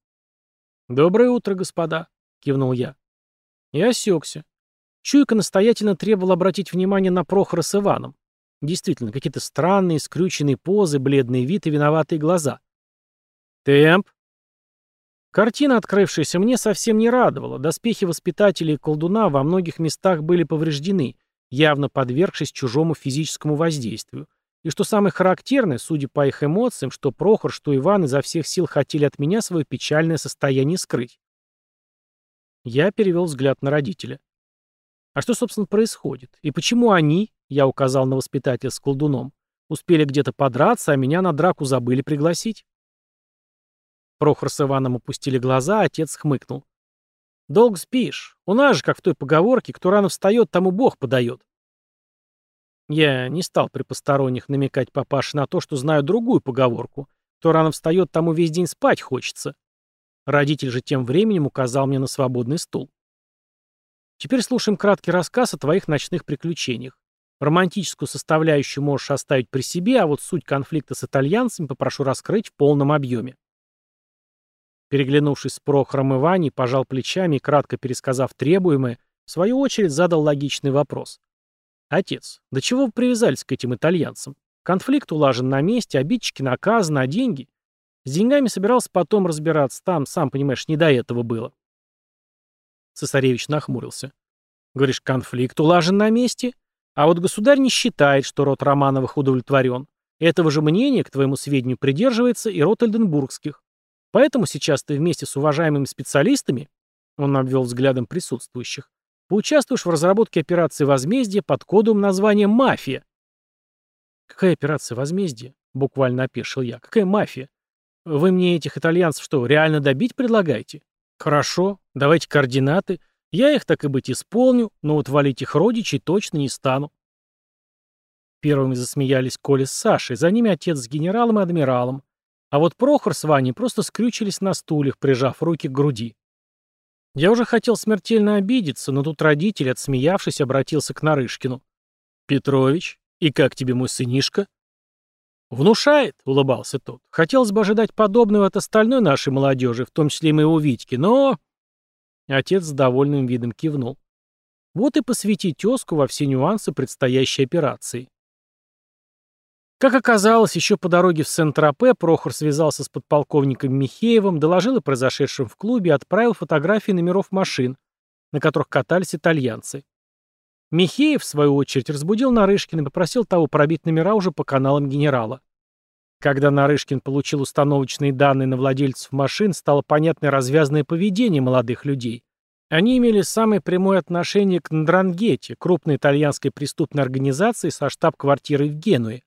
[SPEAKER 1] «Доброе утро, господа», — кивнул я. И осекся. Чуйка настоятельно требовал обратить внимание на Прохора с Иваном. Действительно, какие-то странные, скрюченные позы, бледный вид и виноватые глаза. «Темп!» Картина, открывшаяся мне, совсем не радовала. Доспехи воспитателей и колдуна во многих местах были повреждены, явно подвергшись чужому физическому воздействию. И что самое характерное, судя по их эмоциям, что Прохор, что Иван изо всех сил хотели от меня свое печальное состояние скрыть. Я перевел взгляд на родителя. А что, собственно, происходит? И почему они, я указал на воспитателя с колдуном, успели где-то подраться, а меня на драку забыли пригласить? Прохор с Иваном опустили глаза, а отец хмыкнул. «Долго спишь. У нас же, как в той поговорке, кто рано встает, тому Бог подает». Я не стал при посторонних намекать папаше на то, что знаю другую поговорку. Кто рано встает, тому весь день спать хочется. Родитель же тем временем указал мне на свободный стул. Теперь слушаем краткий рассказ о твоих ночных приключениях. Романтическую составляющую можешь оставить при себе, а вот суть конфликта с итальянцами попрошу раскрыть в полном объеме. Переглянувшись с Прохором и Ваней, пожал плечами и, кратко пересказав требуемое, в свою очередь задал логичный вопрос. «Отец, до чего вы привязались к этим итальянцам? Конфликт улажен на месте, обидчики наказаны, а деньги? С деньгами собирался потом разбираться, там, сам понимаешь, не до этого было». Цесаревич нахмурился. «Говоришь, конфликт улажен на месте? А вот государь не считает, что род Романовых удовлетворен. Этого же мнения, к твоему сведению, придерживается и род Эльденбургских. Поэтому сейчас ты вместе с уважаемыми специалистами, он обвел взглядом присутствующих, поучаствуешь в разработке операции возмездия под кодовым названием «Мафия». «Какая операция возмездия?» — буквально опешил я. «Какая мафия? Вы мне этих итальянцев что, реально добить предлагаете? Хорошо, давайте координаты. Я их, так и быть, исполню, но вот валить их родичей точно не стану». Первыми засмеялись Коля с Сашей, за ними отец с генералом и адмиралом. А вот Прохор с Ваней просто скрючились на стульях, прижав руки к груди. Я уже хотел смертельно обидеться, но тут родитель, отсмеявшись, обратился к Нарышкину. «Петрович, и как тебе мой сынишка?» «Внушает», — улыбался тот. «Хотелось бы ожидать подобного от остальной нашей молодежи, в том числе и моего Витьки, но...» Отец с довольным видом кивнул. «Вот и посвяти тезку во все нюансы предстоящей операции. Как оказалось, еще по дороге в Сент-Тропе Прохор связался с подполковником Михеевым, доложил о произошедшем в клубе и отправил фотографии номеров машин, на которых катались итальянцы. Михеев, в свою очередь, разбудил Нарышкина и попросил того пробить номера уже по каналам генерала. Когда Нарышкин получил установочные данные на владельцев машин, стало понятно развязное поведение молодых людей. Они имели самое прямое отношение к Ндрангете, крупной итальянской преступной организации со штаб-квартирой в Генуе.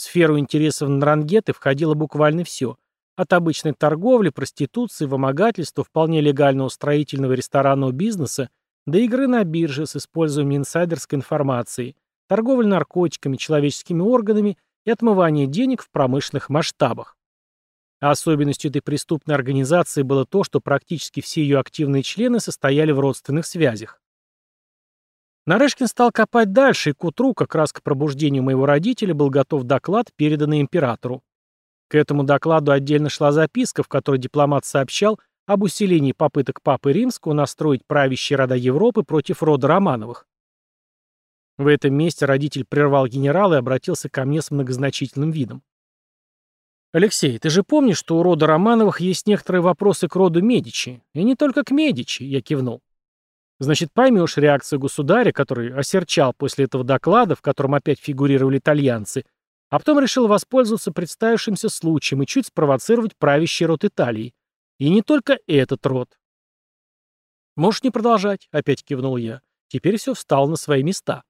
[SPEAKER 1] Сферу интересов Нрангеты входило буквально все. От обычной торговли, проституции, вымогательства, вполне легального строительного ресторанного бизнеса до игры на бирже с использованием инсайдерской информации, торговли наркотиками, человеческими органами и отмывания денег в промышленных масштабах. Особенностью этой преступной организации было то, что практически все ее активные члены состояли в родственных связях. Нарышкин стал копать дальше, и к утру, как раз к пробуждению моего родителя, был готов доклад, переданный императору. К этому докладу отдельно шла записка, в которой дипломат сообщал об усилении попыток Папы Римского настроить правящие рода Европы против рода Романовых. В этом месте родитель прервал генерала и обратился ко мне с многозначительным видом. «Алексей, ты же помнишь, что у рода Романовых есть некоторые вопросы к роду Медичи? И не только к Медичи», — я кивнул. Значит, поймешь реакцию государя, который осерчал после этого доклада, в котором опять фигурировали итальянцы, а потом решил воспользоваться представившимся случаем и чуть спровоцировать правящий род Италии. И не только этот род. «Можешь не продолжать», — опять кивнул я. Теперь все встало на свои места.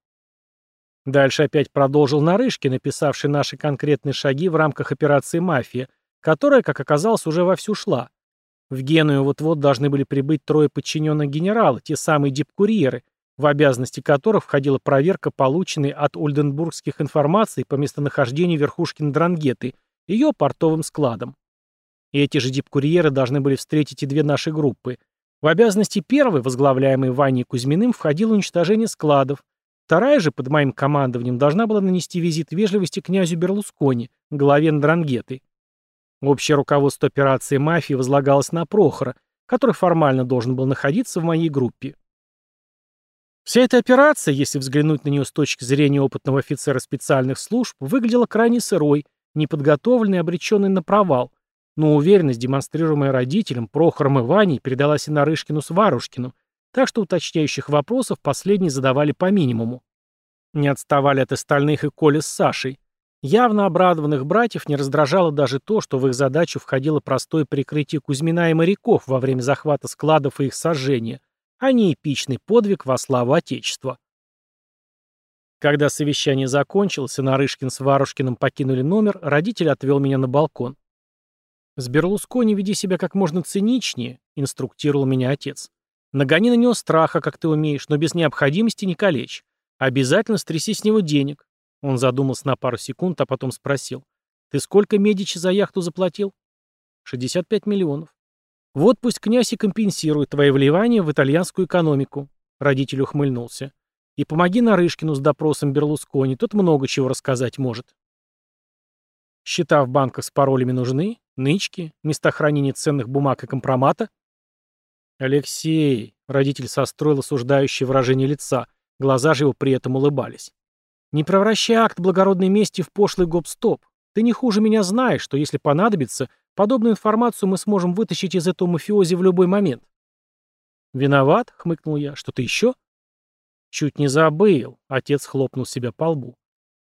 [SPEAKER 1] Дальше опять продолжил Нарышкин, написавший наши конкретные шаги в рамках операции «Мафия», которая, как оказалось, уже вовсю шла. В Геную вот-вот должны были прибыть трое подчиненных генерала, те самые дипкурьеры, в обязанности которых входила проверка полученной от ульденбургских информаций по местонахождению верхушки Ндрангеты, ее портовым складом. И эти же дипкурьеры должны были встретить и две наши группы. В обязанности первой, возглавляемой Ваней Кузьминым, входило уничтожение складов. Вторая же, под моим командованием, должна была нанести визит вежливости князю Берлускони, главе Ндрангеты. Общее руководство операции «Мафии» возлагалось на Прохора, который формально должен был находиться в моей группе. Вся эта операция, если взглянуть на нее с точки зрения опытного офицера специальных служб, выглядела крайне сырой, неподготовленной и обреченной на провал, но уверенность, демонстрируемая родителям, Прохором и Ваней, передалась и Нарышкину с Варушкину, так что уточняющих вопросов последние задавали по минимуму. Не отставали от остальных и Коля с Сашей. Явно обрадованных братьев не раздражало даже то, что в их задачу входило простое прикрытие Кузьмина и моряков во время захвата складов и их сожжения, а не эпичный подвиг во славу Отечества. Когда совещание закончилось, и Нарышкин с Варушкиным покинули номер, родитель отвел меня на балкон. «С Берлускони веди себя как можно циничнее», — инструктировал меня отец. «Нагони на него страха, как ты умеешь, но без необходимости не калечь. Обязательно стряси с него денег. Он задумался на пару секунд, а потом спросил. «Ты сколько Медичи за яхту заплатил?» «65 миллионов». «Вот пусть князь и компенсирует твои вливания в итальянскую экономику», — родитель ухмыльнулся. «И помоги Нарышкину с допросом Берлускони, тот много чего рассказать может». «Счета в банках с паролями нужны?» Нычки? Места хранения ценных бумаг и компромата? Алексей, родитель состроил осуждающее выражение лица, глаза же его при этом улыбались. Не превращай акт благородной мести в пошлый гоп-стоп. Ты не хуже меня знаешь, что если понадобится, подобную информацию мы сможем вытащить из этого мафиози в любой момент. «Виноват?» — хмыкнул я. «Что-то еще?» «Чуть не забыл», — отец хлопнул себя по лбу.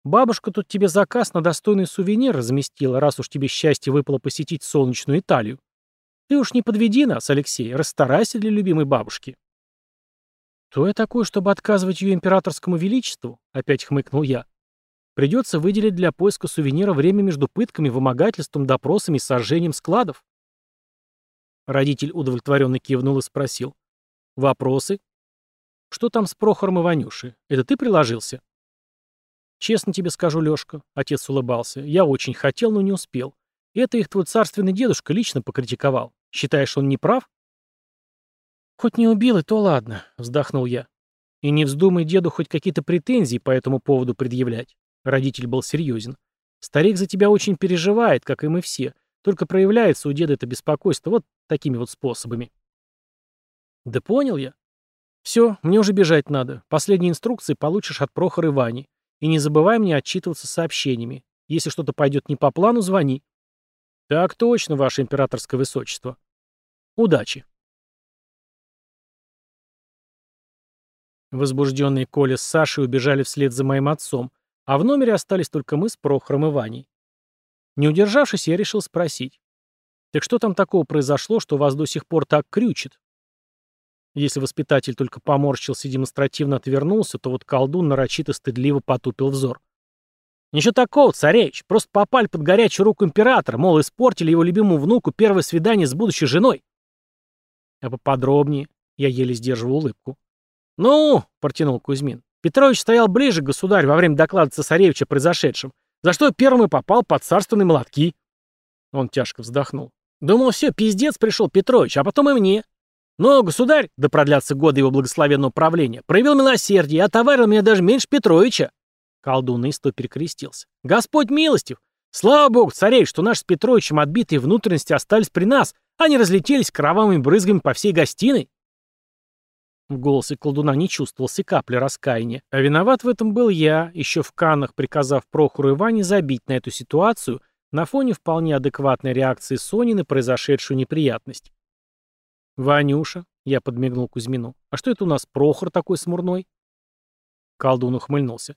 [SPEAKER 1] «Бабушка тут тебе заказ на достойный сувенир разместила, раз уж тебе счастье выпало посетить солнечную Италию. Ты уж не подведи нас, Алексей, расстарайся для любимой бабушки». «Кто я такой, чтобы отказывать ее императорскому величеству?» — опять хмыкнул я. «Придется выделить для поиска сувенира время между пытками, вымогательством, допросами и сожжением складов». Родитель удовлетворенно кивнул и спросил. «Вопросы?» «Что там с Прохором и Ванюшей? Это ты приложился?» «Честно тебе скажу, Лёшка», — отец улыбался, — «я очень хотел, но не успел. Это их твой царственный дедушка лично покритиковал. Считаешь, он не прав?» «Хоть не убил, и то ладно», — вздохнул я. «И не вздумай деду хоть какие-то претензии по этому поводу предъявлять». Родитель был серьезен. «Старик за тебя очень переживает, как и мы все. Только проявляется у деда это беспокойство вот такими вот способами». «Да понял я. Все, мне уже бежать надо. Последние инструкции получишь от Прохора и Вани. И не забывай мне отчитываться сообщениями. Если что-то пойдет не по плану, звони». «Так точно, ваше императорское высочество. Удачи». Возбужденные Коля с Сашей убежали вслед за моим отцом, а в номере остались только мы с Прохором и Ваней. Не удержавшись, я решил спросить. «Так что там такого произошло, что вас до сих пор так крючит?» Если воспитатель только поморщился и демонстративно отвернулся, то вот колдун нарочито стыдливо потупил взор. «Ничего такого, царевич, просто попали под горячую руку императора, мол, испортили его любимому внуку первое свидание с будущей женой». А поподробнее, я еле сдерживал улыбку. «Ну», — протянул Кузьмин, — «Петрович стоял ближе к государю во время доклада цесаревича о произошедшем, за что первым и попал под царственные молотки». Он тяжко вздохнул. «Думал, все, пиздец пришел Петрович, а потом и мне. Но государь, да продлятся годы его благословенного правления, проявил милосердие и отоварил меня даже меньше Петровича». Колдун исто перекрестился. «Господь милостив! Слава богу, царей, что наши с Петровичем отбитые внутренности остались при нас, а не разлетелись кровавыми брызгами по всей гостиной». В голосе колдуна не чувствовался капли раскаяния. А виноват в этом был я, еще в Каннах приказав Прохору и Ване забить на эту ситуацию на фоне вполне адекватной реакции Сони на произошедшую неприятность. «Ванюша», — я подмигнул Кузьмину, — «а что это у нас Прохор такой смурной?» Колдун ухмыльнулся.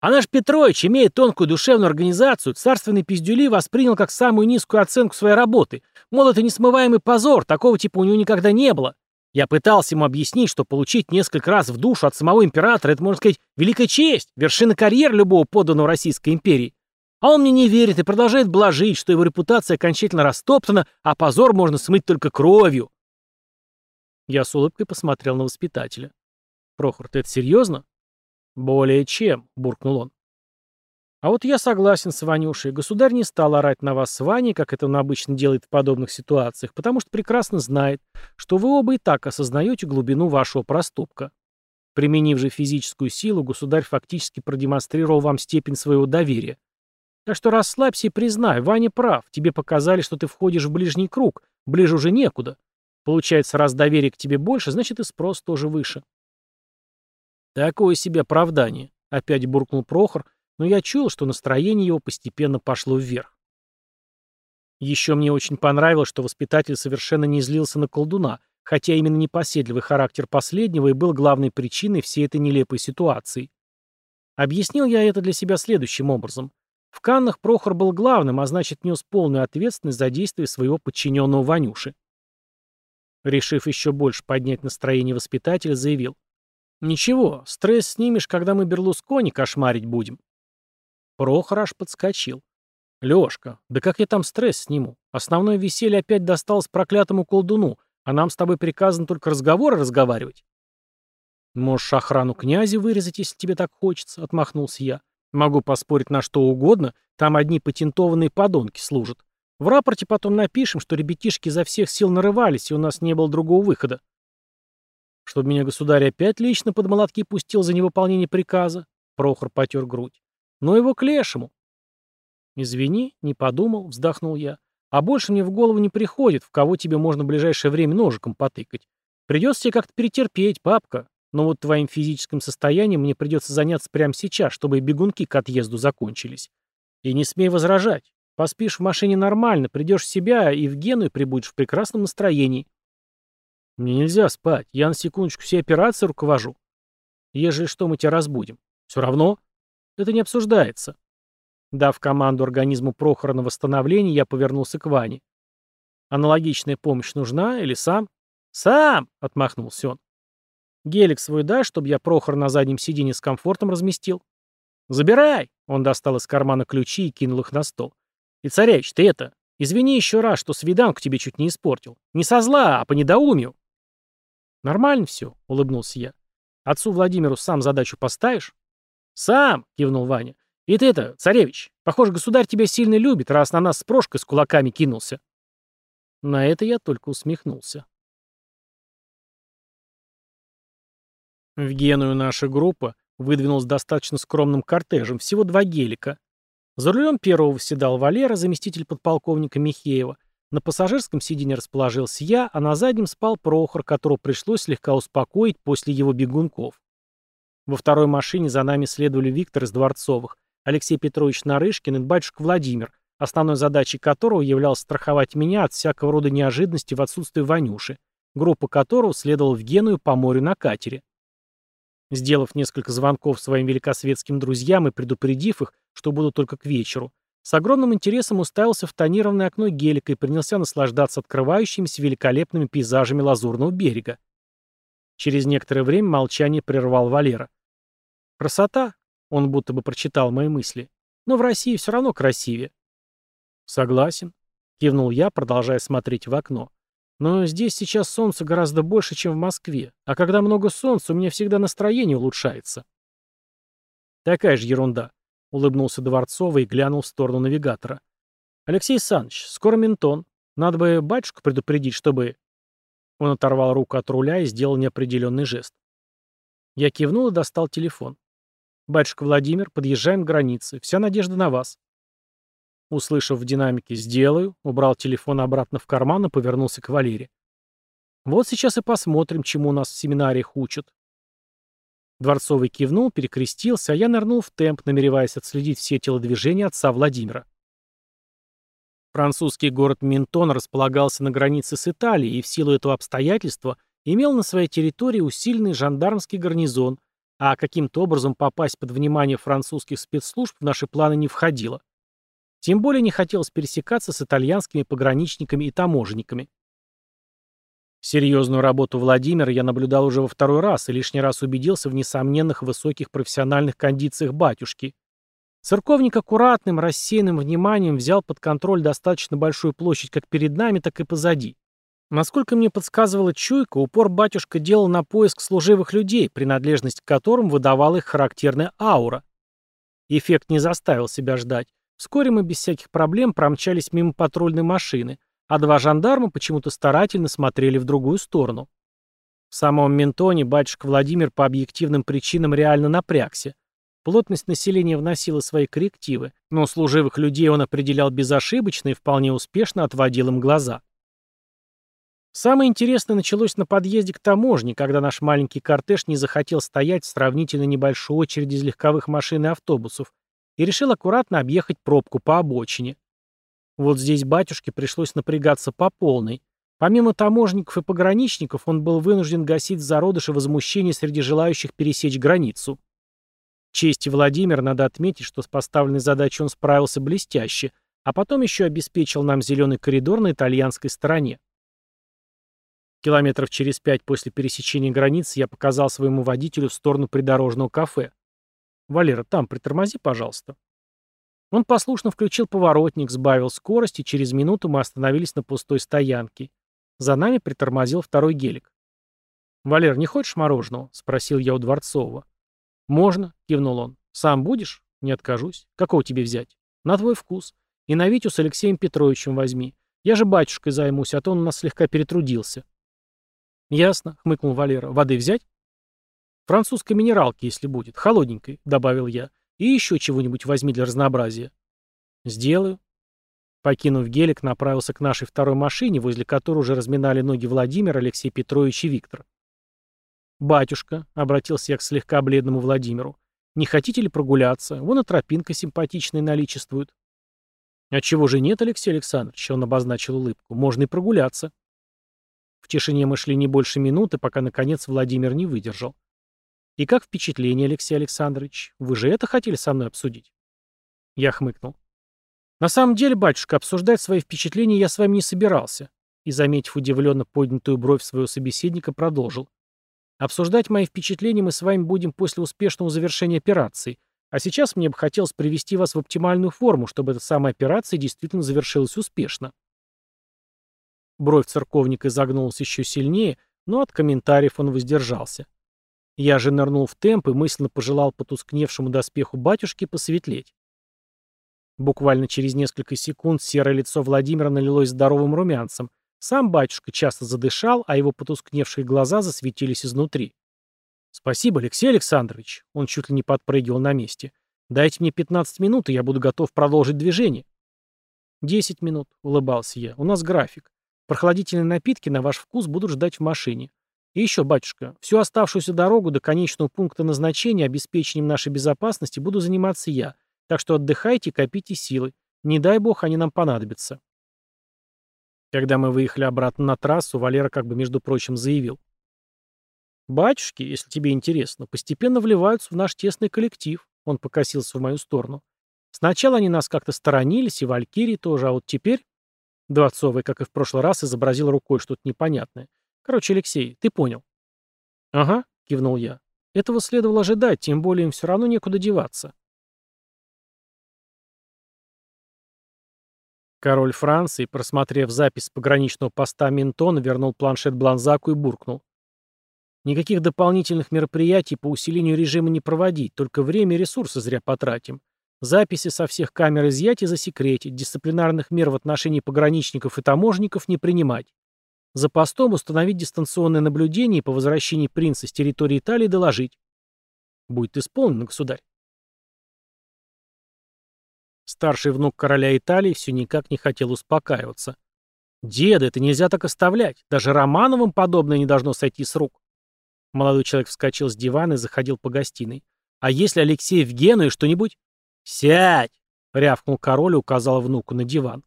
[SPEAKER 1] «А наш Петрович, имея тонкую душевную организацию, царственный пиздюли воспринял как самую низкую оценку своей работы. Мол, это несмываемый позор, такого типа у него никогда не было. Я пытался ему объяснить, что получить несколько раз в душу от самого императора — это, можно сказать, великая честь, вершина карьеры любого подданного Российской империи. А он мне не верит и продолжает блажить, что его репутация окончательно растоптана, а позор можно смыть только кровью. Я с улыбкой посмотрел на воспитателя. «Прохор, ты это серьезно?» «Более чем», — буркнул он. А вот я согласен с Ванюшей. Государь не стал орать на вас с Ваней, как это он обычно делает в подобных ситуациях, потому что прекрасно знает, что вы оба и так осознаете глубину вашего проступка. Применив же физическую силу, государь фактически продемонстрировал вам степень своего доверия. Так что расслабься и признай, Ваня прав, тебе показали, что ты входишь в ближний круг, ближе уже некуда. Получается, раз доверие к тебе больше, значит и спрос тоже выше. Такое себе оправдание, опять буркнул Прохор, но я чуял, что настроение его постепенно пошло вверх. Еще мне очень понравилось, что воспитатель совершенно не злился на колдуна, хотя именно непоседливый характер последнего и был главной причиной всей этой нелепой ситуации. Объяснил я это для себя следующим образом. В Каннах Прохор был главным, а значит нес полную ответственность за действия своего подчиненного Ванюши. Решив еще больше поднять настроение воспитателя, заявил. «Ничего, стресс снимешь, когда мы Берлускони кошмарить будем». Прохор аж подскочил. «Лёшка, да как я там стресс сниму? Основное веселье опять досталось проклятому колдуну, а нам с тобой приказано только разговоры разговаривать». «Можешь охрану князя вырезать, если тебе так хочется», — отмахнулся я. «Могу поспорить на что угодно, там одни патентованные подонки служат. В рапорте потом напишем, что ребятишки изо всех сил нарывались, и у нас не было другого выхода». «Чтобы меня государь опять лично под молотки пустил за невыполнение приказа?» Прохор потер грудь. Но его к лешему. Извини, не подумал, вздохнул я. А больше мне в голову не приходит, в кого тебе можно в ближайшее время ножиком потыкать. Придется тебе как-то перетерпеть, папка. Но вот твоим физическим состоянием мне придется заняться прямо сейчас, чтобы и бегунки к отъезду закончились. И не смей возражать. Поспишь в машине нормально, придешь в себя и в Гену и прибудешь в прекрасном настроении. Мне нельзя спать. Я на секундочку все операции руковожу. Ежели что, мы тебя разбудим. Все равно? Это не обсуждается. Дав команду организму Прохора на восстановление, я повернулся к Ване. Аналогичная помощь нужна или сам? Сам! Отмахнулся он. Гелик свой дай, чтобы я Прохор на заднем сиденье с комфортом разместил. Забирай! Он достал из кармана ключи и кинул их на стол. И, царевич, ты это, извини еще раз, что свиданку тебе чуть не испортил. Не со зла, а по недоумию. Нормально все, улыбнулся я. Отцу Владимиру сам задачу поставишь? Сам, кивнул Ваня. И ты это, царевич, похоже, государь тебя сильно любит, раз на нас с Прошкой с кулаками кинулся. На это я только усмехнулся. В Геную наша группа выдвинулась достаточно скромным кортежем, всего два гелика. За рулем первого восседал Валера, заместитель подполковника Михеева. На пассажирском сиденье расположился я, а на заднем спал Прохор, которого пришлось слегка успокоить после его бегунков. Во второй машине за нами следовали Виктор из Дворцовых, Алексей Петрович Нарышкин и батюшка Владимир, основной задачей которого являлось страховать меня от всякого рода неожиданности в отсутствии Ванюши, группа которого следовала в Геную по морю на катере. Сделав несколько звонков своим великосветским друзьям и предупредив их, что буду только к вечеру, с огромным интересом уставился в тонированное окно гелика и принялся наслаждаться открывающимися великолепными пейзажами Лазурного берега. Через некоторое время молчание прервал Валера. «Красота!» — он будто бы прочитал мои мысли. «Но в России все равно красивее». «Согласен», — кивнул я, продолжая смотреть в окно. Но здесь сейчас солнца гораздо больше, чем в Москве. А когда много солнца, у меня всегда настроение улучшается. Такая же ерунда, улыбнулся Дворцова и глянул в сторону навигатора. Алексей Саныч, скоро ментон. Надо бы батюшку предупредить, чтобы... Он оторвал руку от руля и сделал неопределенный жест. Я кивнул и достал телефон. «Батюшка Владимир, подъезжаем к границе. Вся надежда на вас». Услышав в динамике «сделаю», убрал телефон обратно в карман и повернулся к Валере. «Вот сейчас и посмотрим, чему нас в семинариях учат». Дворцовый кивнул, перекрестился, а я нырнул в темп, намереваясь отследить все телодвижения отца Владимира. Французский город Ментон располагался на границе с Италией и в силу этого обстоятельства имел на своей территории усиленный жандармский гарнизон, а каким-то образом попасть под внимание французских спецслужб в наши планы не входило. Тем более не хотелось пересекаться с итальянскими пограничниками и таможенниками. Серьезную работу Владимира я наблюдал уже во второй раз и лишний раз убедился в несомненных высоких профессиональных кондициях батюшки. Церковник аккуратным, рассеянным вниманием взял под контроль достаточно большую площадь как перед нами, так и позади. Насколько мне подсказывала чуйка, упор батюшка делал на поиск служивых людей, принадлежность к которым выдавала их характерная аура. Эффект не заставил себя ждать. Вскоре мы без всяких проблем промчались мимо патрульной машины, а два жандарма почему-то старательно смотрели в другую сторону. В самом Ментоне батюшка Владимир по объективным причинам реально напрягся. Плотность населения вносила свои коррективы, но служивых людей он определял безошибочно и вполне успешно отводил им глаза. Самое интересное началось на подъезде к таможне, когда наш маленький кортеж не захотел стоять в сравнительно небольшой очереди из легковых машин и автобусов, и решил аккуратно объехать пробку по обочине. Вот здесь батюшке пришлось напрягаться по полной. Помимо таможников и пограничников, он был вынужден гасить зародыши возмущения среди желающих пересечь границу. Чести Владимир надо отметить, что с поставленной задачей он справился блестяще, а потом еще обеспечил нам зеленый коридор на итальянской стороне. Километров через пять после пересечения границы я показал своему водителю в сторону придорожного кафе. «Валера, там притормози, пожалуйста». Он послушно включил поворотник, сбавил скорость, и через минуту мы остановились на пустой стоянке. За нами притормозил второй гелик. «Валер, не хочешь мороженого?» — спросил я у Дворцового. «Можно», — кивнул он. «Сам будешь?» «Не откажусь. Какого тебе взять?» «На твой вкус. И на Витю с Алексеем Петровичем возьми. Я же батюшкой займусь, а то он у нас слегка перетрудился». «Ясно», — хмыкнул Валера. «Воды взять?» «Французской минералки, если будет. Холодненькой», — добавил я. «И еще чего-нибудь возьми для разнообразия». «Сделаю». Покинув гелик, направился к нашей второй машине, возле которой уже разминали ноги Владимир, Алексей Петрович и Виктор. «Батюшка», — обратился я к слегка бледному Владимиру, — «не хотите ли прогуляться? Вон и тропинка симпатичная наличествует». «А чего же нет, Алексей Александрович?» — он обозначил улыбку. «Можно и прогуляться». В тишине мы шли не больше минуты, пока, наконец, Владимир не выдержал. «И как впечатление, Алексей Александрович? Вы же это хотели со мной обсудить?» Я хмыкнул. «На самом деле, батюшка, обсуждать свои впечатления я с вами не собирался», и, заметив удивленно поднятую бровь своего собеседника, продолжил. «Обсуждать мои впечатления мы с вами будем после успешного завершения операции, а сейчас мне бы хотелось привести вас в оптимальную форму, чтобы эта самая операция действительно завершилась успешно». Бровь церковника изогнулась еще сильнее, но от комментариев он воздержался. Я же нырнул в темп и мысленно пожелал потускневшему доспеху батюшки посветлеть. Буквально через несколько секунд серое лицо Владимира налилось здоровым румянцем. Сам батюшка часто задышал, а его потускневшие глаза засветились изнутри. «Спасибо, Алексей Александрович», — он чуть ли не подпрыгивал на месте. «Дайте мне 15 минут, и я буду готов продолжить движение». «Десять минут», — улыбался я. «У нас график. Прохладительные напитки на ваш вкус будут ждать в машине. И еще, батюшка, всю оставшуюся дорогу до конечного пункта назначения обеспечением нашей безопасности буду заниматься я. Так что отдыхайте копите силы. Не дай бог, они нам понадобятся. Когда мы выехали обратно на трассу, Валера как бы, между прочим, заявил. «Батюшки, если тебе интересно, постепенно вливаются в наш тесный коллектив», — он покосился в мою сторону. «Сначала они нас как-то сторонились, и Валькирии тоже, а вот теперь...» Дворцовый, как и в прошлый раз, изобразил рукой что-то непонятное. «Короче, Алексей, ты понял». «Ага», — кивнул я. «Этого следовало ожидать, тем более им все равно некуда деваться». Король Франции, просмотрев запись пограничного поста Ментона, вернул планшет Бланзаку и буркнул. Никаких дополнительных мероприятий по усилению режима не проводить, только время и ресурсы зря потратим. Записи со всех камер изъять и засекретить, дисциплинарных мер в отношении пограничников и таможенников не принимать. За постом установить дистанционное наблюдение и по возвращении принца с территории Италии доложить. Будет исполнено, государь. Старший внук короля Италии все никак не хотел успокаиваться. «Деда, это нельзя так оставлять. Даже Романовым подобное не должно сойти с рук». Молодой человек вскочил с дивана и заходил по гостиной. «А если Алексей в Генуе что-нибудь...» «Сядь!» — рявкнул король и указал внуку на диван.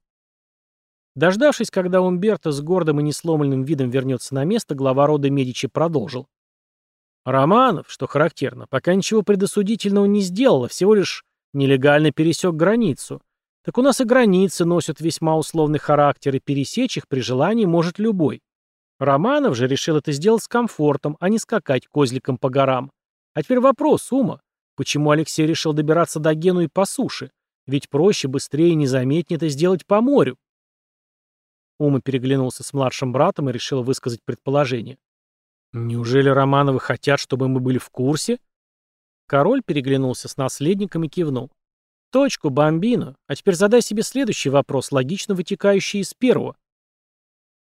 [SPEAKER 1] Дождавшись, когда Умберто с гордым и несломленным видом вернется на место, глава рода Медичи продолжил. Романов, что характерно, пока ничего предосудительного не сделал, а всего лишь Нелегально пересек границу. Так у нас и границы носят весьма условный характер, и пересечь их при желании может любой. Романов же решил это сделать с комфортом, а не скакать козликом по горам. А теперь вопрос, Ума. Почему Алексей решил добираться до Генуи по суше? Ведь проще, быстрее и незаметнее это сделать по морю. Ума переглянулся с младшим братом и решил высказать предположение. «Неужели Романовы хотят, чтобы мы были в курсе?» Король переглянулся с наследником и кивнул. «Точку, бомбину. А теперь задай себе следующий вопрос, логично вытекающий из первого».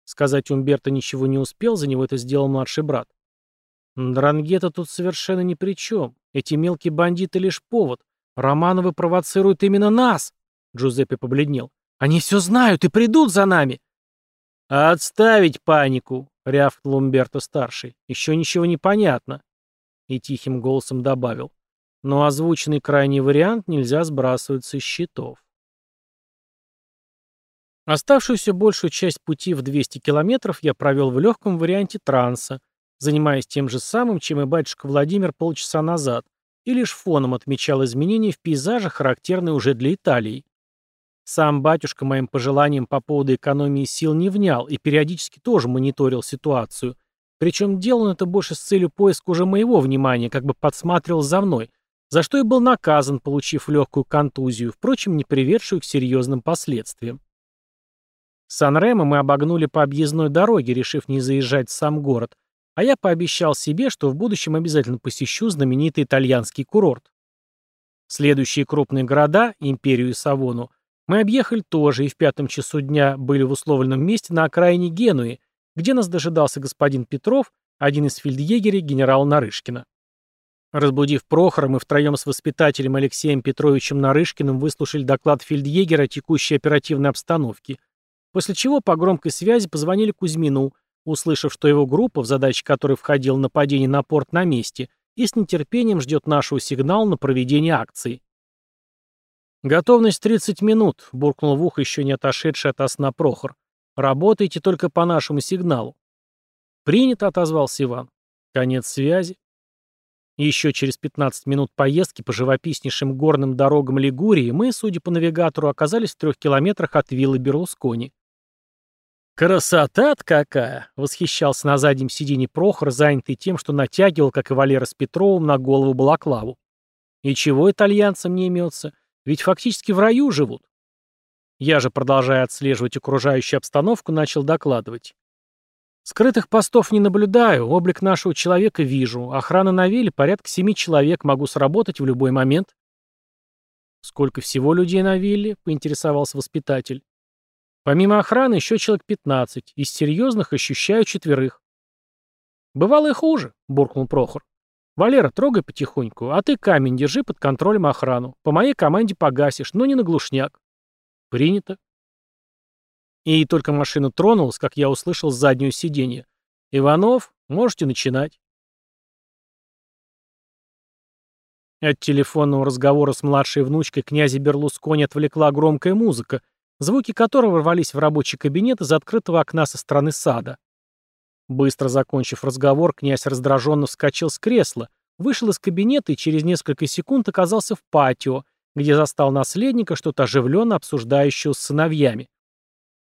[SPEAKER 1] Сказать Умберто ничего не успел, за него это сделал младший брат. Дрангета тут совершенно ни при чем. Эти мелкие бандиты лишь повод. Романовы провоцируют именно нас. Джузеппе побледнел. Они все знают и придут за нами. «Отставить панику!» — рявкнул Умберто-старший. «Еще ничего не понятно и тихим голосом добавил. Но озвученный крайний вариант нельзя сбрасывать со счетов. Оставшуюся большую часть пути в 200 километров я провел в легком варианте транса, занимаясь тем же самым, чем и батюшка Владимир полчаса назад, и лишь фоном отмечал изменения в пейзаже, характерные уже для Италии. Сам батюшка моим пожеланиям по поводу экономии сил не внял и периодически тоже мониторил ситуацию, причем делал он это больше с целью поиска уже моего внимания, как бы подсматривал за мной, за что и был наказан, получив легкую контузию, впрочем, не приведшую к серьезным последствиям. Сан-Ремо мы обогнули по объездной дороге, решив не заезжать в сам город, а я пообещал себе, что в будущем обязательно посещу знаменитый итальянский курорт. Следующие крупные города, Империю и Савону, мы объехали тоже и в пятом часу дня были в условленном месте на окраине Генуи, где нас дожидался господин Петров, один из фельдъегерей генерала Нарышкина. Разбудив Прохора, мы втроем с воспитателем Алексеем Петровичем Нарышкиным выслушали доклад фельдъегера о текущей оперативной обстановке, после чего по громкой связи позвонили Кузьмину, услышав, что его группа, в задачи которой входило нападение на порт на месте, и с нетерпением ждет нашего сигнала на проведение акции. «Готовность 30 минут», — буркнул в ухо еще не отошедший от сна Прохор. «Работайте только по нашему сигналу». «Принято», — отозвался Иван. «Конец связи». Еще через 15 минут поездки по живописнейшим горным дорогам Лигурии мы, судя по навигатору, оказались в трех километрах от виллы Берлускони. «Красота-то какая!» — восхищался на заднем сиденье Прохор, занятый тем, что натягивал, как и Валера с Петровым, на голову балаклаву. «И чего итальянцам не имется? Ведь фактически в раю живут». Я же, продолжая отслеживать окружающую обстановку, начал докладывать. Скрытых постов не наблюдаю, облик нашего человека вижу. Охрана на вилле порядка семи человек, могу сработать в любой момент. Сколько всего людей на вилле? Поинтересовался воспитатель. Помимо охраны еще человек пятнадцать. Из серьезных ощущаю четверых. Бывало и хуже, буркнул Прохор. Валера, трогай потихоньку, а ты камень держи под контролем охрану. По моей команде погасишь, но не на глушняк. Принято. И только машина тронулась, как я услышал с заднего сиденья. «Иванов, можете начинать». От телефонного разговора с младшей внучкой князя Берлускони отвлекла громкая музыка, звуки которой ворвались в рабочий кабинет из открытого окна со стороны сада. Быстро закончив разговор, князь раздраженно вскочил с кресла, вышел из кабинета и через несколько секунд оказался в патио, где застал наследника, что-то оживленно обсуждающего с сыновьями.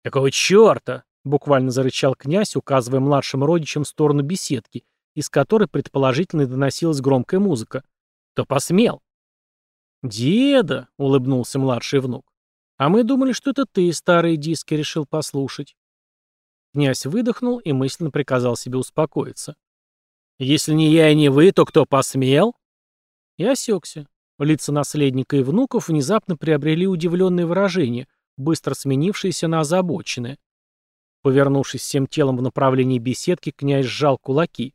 [SPEAKER 1] «Какого черта?» — буквально зарычал князь, указывая младшим родичам в сторону беседки, из которой предположительно доносилась громкая музыка. «Кто посмел?» «Деда!» — улыбнулся младший внук. «А мы думали, что это ты старые диски решил послушать». Князь выдохнул и мысленно приказал себе успокоиться. «Если не я и не вы, то кто посмел?» И осекся. Лица наследника и внуков внезапно приобрели удивленные выражения, быстро сменившиеся на озабоченное. Повернувшись всем телом в направлении беседки, князь сжал кулаки.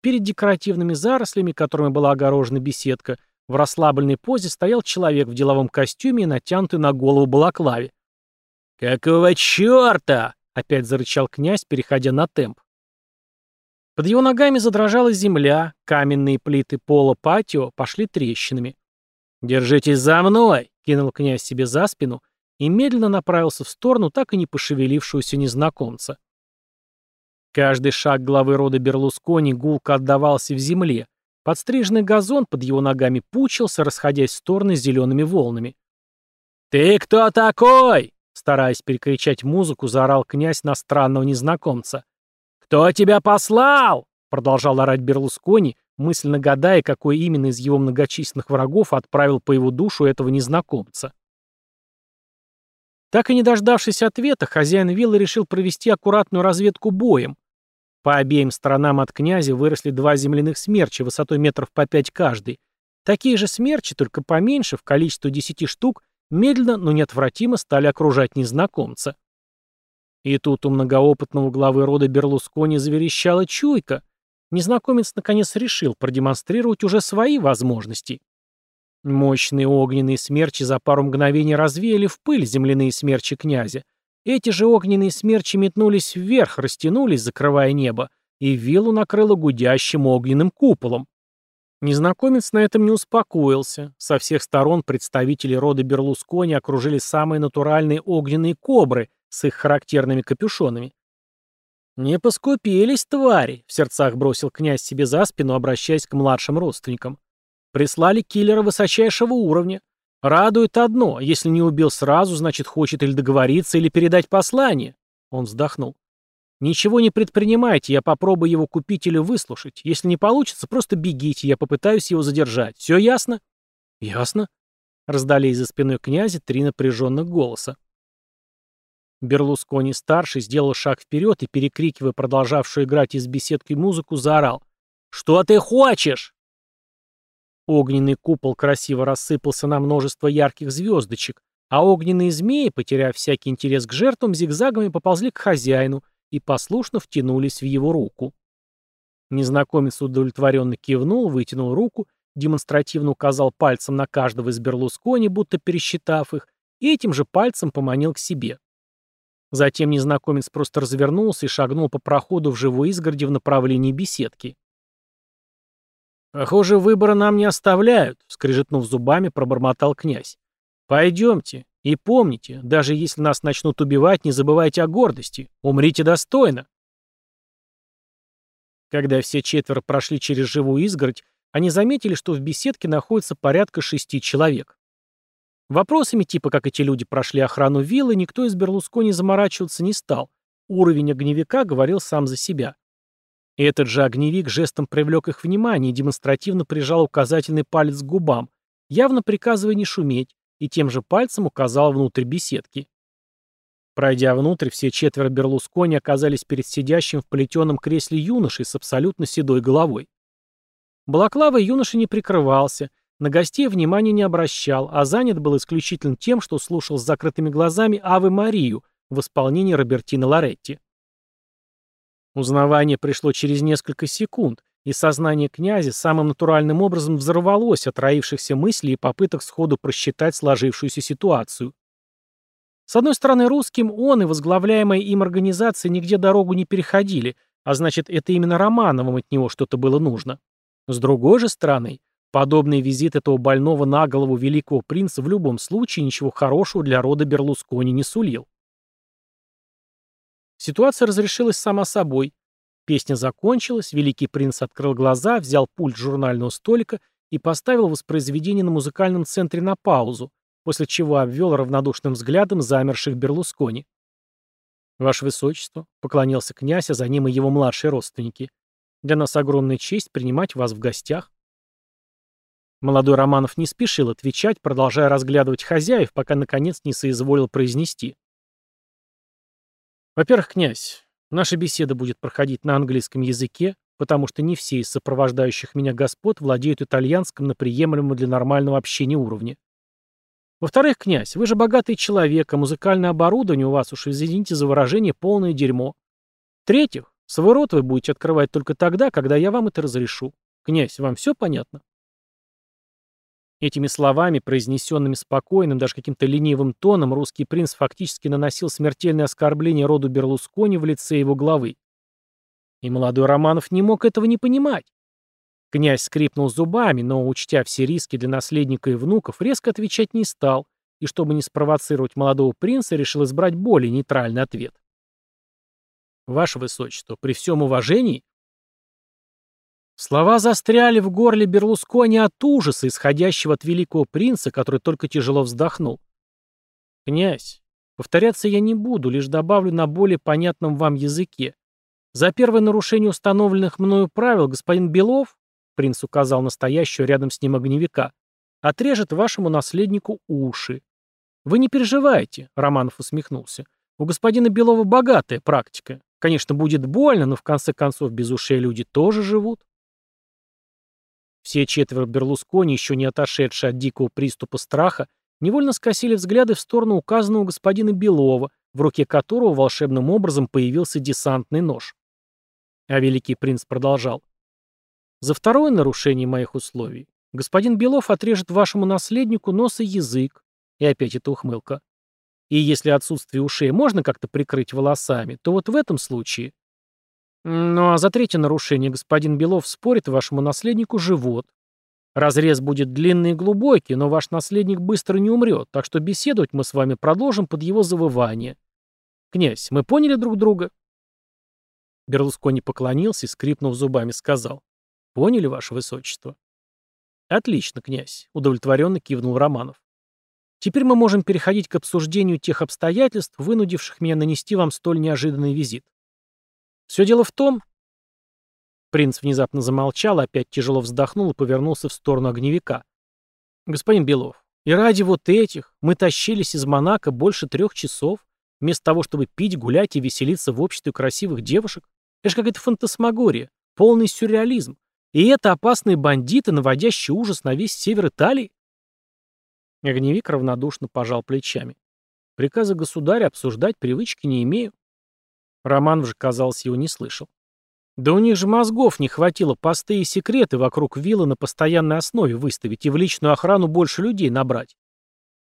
[SPEAKER 1] Перед декоративными зарослями, которыми была огорожена беседка, в расслабленной позе стоял человек в деловом костюме и натянутый на голову балаклаве. «Какого черта?» — опять зарычал князь, переходя на темп. Под его ногами задрожала земля, каменные плиты пола патио пошли трещинами. «Держитесь за мной!» — кинул князь себе за спину и медленно направился в сторону так и не пошевелившегося незнакомца. Каждый шаг главы рода Берлускони гулко отдавался в земле. Подстриженный газон под его ногами пучился, расходясь в стороны зелеными волнами. «Ты кто такой?» Стараясь перекричать музыку, заорал князь на странного незнакомца. «Кто тебя послал?» Продолжал орать Берлускони, мысленно гадая, какой именно из его многочисленных врагов отправил по его душу этого незнакомца. Так и не дождавшись ответа, хозяин виллы решил провести аккуратную разведку боем. По обеим сторонам от князя выросли два земляных смерча высотой метров по пять каждый. Такие же смерчи, только поменьше, в количестве десяти штук, медленно, но неотвратимо стали окружать незнакомца. И тут у многоопытного главы рода Берлускони заверещала чуйка. Незнакомец наконец решил продемонстрировать уже свои возможности. Мощные огненные смерчи за пару мгновений развеяли в пыль земляные смерчи князя. Эти же огненные смерчи метнулись вверх, растянулись, закрывая небо, и виллу накрыло гудящим огненным куполом. Незнакомец на этом не успокоился. Со всех сторон представители рода Берлускони окружили самые натуральные огненные кобры с их характерными капюшонами. «Не поскупились, твари!» — в сердцах бросил князь себе за спину, обращаясь к младшим родственникам. Прислали киллера высочайшего уровня. Радует одно, если не убил сразу, значит хочет или договориться, или передать послание. Он вздохнул. Ничего не предпринимайте, я попробую его купить или выслушать. Если не получится, просто бегите, я попытаюсь его задержать. Все ясно? Ясно. Раздались за спиной князя три напряженных голоса. Берлускони-старший сделал шаг вперед и, перекрикивая продолжавшую играть из беседки музыку, заорал. «Что ты хочешь?» Огненный купол красиво рассыпался на множество ярких звездочек, а огненные змеи, потеряв всякий интерес к жертвам, зигзагами поползли к хозяину и послушно втянулись в его руку. Незнакомец удовлетворенно кивнул, вытянул руку демонстративно указал пальцем на каждого из Берлускони, будто пересчитав их, и этим же пальцем поманил к себе. Затем незнакомец просто развернулся и шагнул по проходу в живой изгороди в направлении беседки. «Похоже, выбора нам не оставляют», — скрежетнув зубами, пробормотал князь. «Пойдемте. И помните, даже если нас начнут убивать, не забывайте о гордости. Умрите достойно». Когда все четверо прошли через живую изгородь, они заметили, что в беседке находится порядка шести человек. Вопросами типа, как эти люди прошли охрану виллы, никто из Берлускони заморачиваться не стал. Уровень огневика говорил сам за себя. Этот же огневик жестом привлек их внимание и демонстративно прижал указательный палец к губам, явно приказывая не шуметь, и тем же пальцем указал внутрь беседки. Пройдя внутрь, все четверо Берлускони оказались перед сидящим в плетеном кресле юношей с абсолютно седой головой. Балаклавой юноша не прикрывался, на гостей внимания не обращал, а занят был исключительно тем, что слушал с закрытыми глазами «Авы Марию» в исполнении Робертино Лоретти. Узнавание пришло через несколько секунд, и сознание князя самым натуральным образом взорвалось от роившихся мыслей и попыток сходу просчитать сложившуюся ситуацию. С одной стороны, русским он и возглавляемая им организация нигде дорогу не переходили, а значит, это именно Романовым от него что-то было нужно. С другой же стороны, подобный визит этого больного на голову великого принца в любом случае ничего хорошего для рода Берлускони не сулил. Ситуация разрешилась сама собой. Песня закончилась, великий принц открыл глаза, взял пульт журнального столика и поставил воспроизведение на музыкальном центре на паузу, после чего обвел равнодушным взглядом замерших Берлускони. «Ваше Высочество», — поклонился князь, а за ним и его младшие родственники, — «для нас огромная честь принимать вас в гостях». Молодой Романов не спешил отвечать, продолжая разглядывать хозяев, пока, наконец, не соизволил произнести. «Во-первых, князь, Наша беседа будет проходить на английском языке, потому что не все из сопровождающих меня господ владеют итальянским на приемлемом для нормального общения уровне. Во-вторых, князь, вы же богатый человек, а музыкальное оборудование у вас, уж извините за выражение, полное дерьмо. В-третьих, свой рот вы будете открывать только тогда, когда я вам это разрешу. Князь, вам все понятно? Этими словами, произнесенными спокойным, даже каким-то ленивым тоном, русский принц фактически наносил смертельное оскорбление роду Берлускони в лице его главы. И молодой Романов не мог этого не понимать. Князь скрипнул зубами, но, учтя все риски для наследника и внуков, резко отвечать не стал, и чтобы не спровоцировать молодого принца, решил избрать более нейтральный ответ. «Ваше Высочество, при всем уважении, Слова застряли в горле Берлускони от ужаса, исходящего от великого принца, который только тяжело вздохнул. «Князь, повторяться я не буду, лишь добавлю на более понятном вам языке. За первое нарушение установленных мною правил господин Белов, принц указал настоящего рядом с ним огневика, отрежет вашему наследнику уши. Вы не переживайте, Романов усмехнулся. У господина Белова богатая практика. Конечно, будет больно, но в конце концов без ушей люди тоже живут. Все четверо Берлускони, еще не отошедшие от дикого приступа страха, невольно скосили взгляды в сторону указанного господина Белова, в руке которого волшебным образом появился десантный нож. А великий принц продолжал. «За второе нарушение моих условий господин Белов отрежет вашему наследнику нос и язык». И опять эта ухмылка. И если отсутствие ушей можно как-то прикрыть волосами, то вот в этом случае ну а за третье нарушение господин Белов спорит вашему наследнику живот. Разрез будет длинный и глубокий, но ваш наследник быстро не умрет, так что беседовать мы с вами продолжим под его завывание. Князь, мы поняли друг друга?» Берлускони поклонился и, скрипнув зубами, сказал. «Поняли, ваше высочество?» «Отлично, князь», — удовлетворенно кивнул Романов. «Теперь мы можем переходить к обсуждению тех обстоятельств, вынудивших меня нанести вам столь неожиданный визит. Все дело в том... Принц внезапно замолчал, опять тяжело вздохнул и повернулся в сторону огневика. Господин Белов, и ради вот этих мы тащились из Монако больше трех часов, вместо того, чтобы пить, гулять и веселиться в обществе красивых девушек. Это же какая-то фантасмагория, полный сюрреализм. И это опасные бандиты, наводящие ужас на весь север Италии? Огневик равнодушно пожал плечами. Приказа государя обсуждать привычки не имею. Роман же, казалось, его не слышал. Да у них же мозгов не хватило посты и секреты вокруг виллы на постоянной основе выставить и в личную охрану больше людей набрать.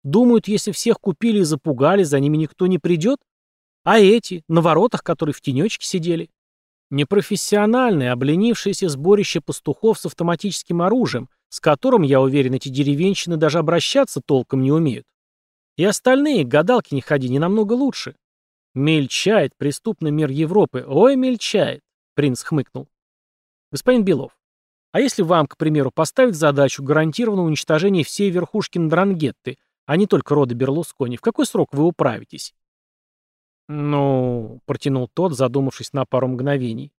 [SPEAKER 1] Думают, если всех купили и запугали, за ними никто не придет? А эти, на воротах, которые в тенечке сидели? Непрофессиональное, обленившееся сборище пастухов с автоматическим оружием, с которым, я уверен, эти деревенщины даже обращаться толком не умеют. И остальные, гадалки не ходи, не намного лучше. Мельчает преступный мир Европы. Ой, мельчает. Принц хмыкнул. Господин Белов, а если вам, к примеру, поставить задачу гарантированного уничтожения всей верхушки Ндрангетты, а не только рода Берлускони, в какой срок вы управитесь? Ну, протянул тот, задумавшись на пару мгновений.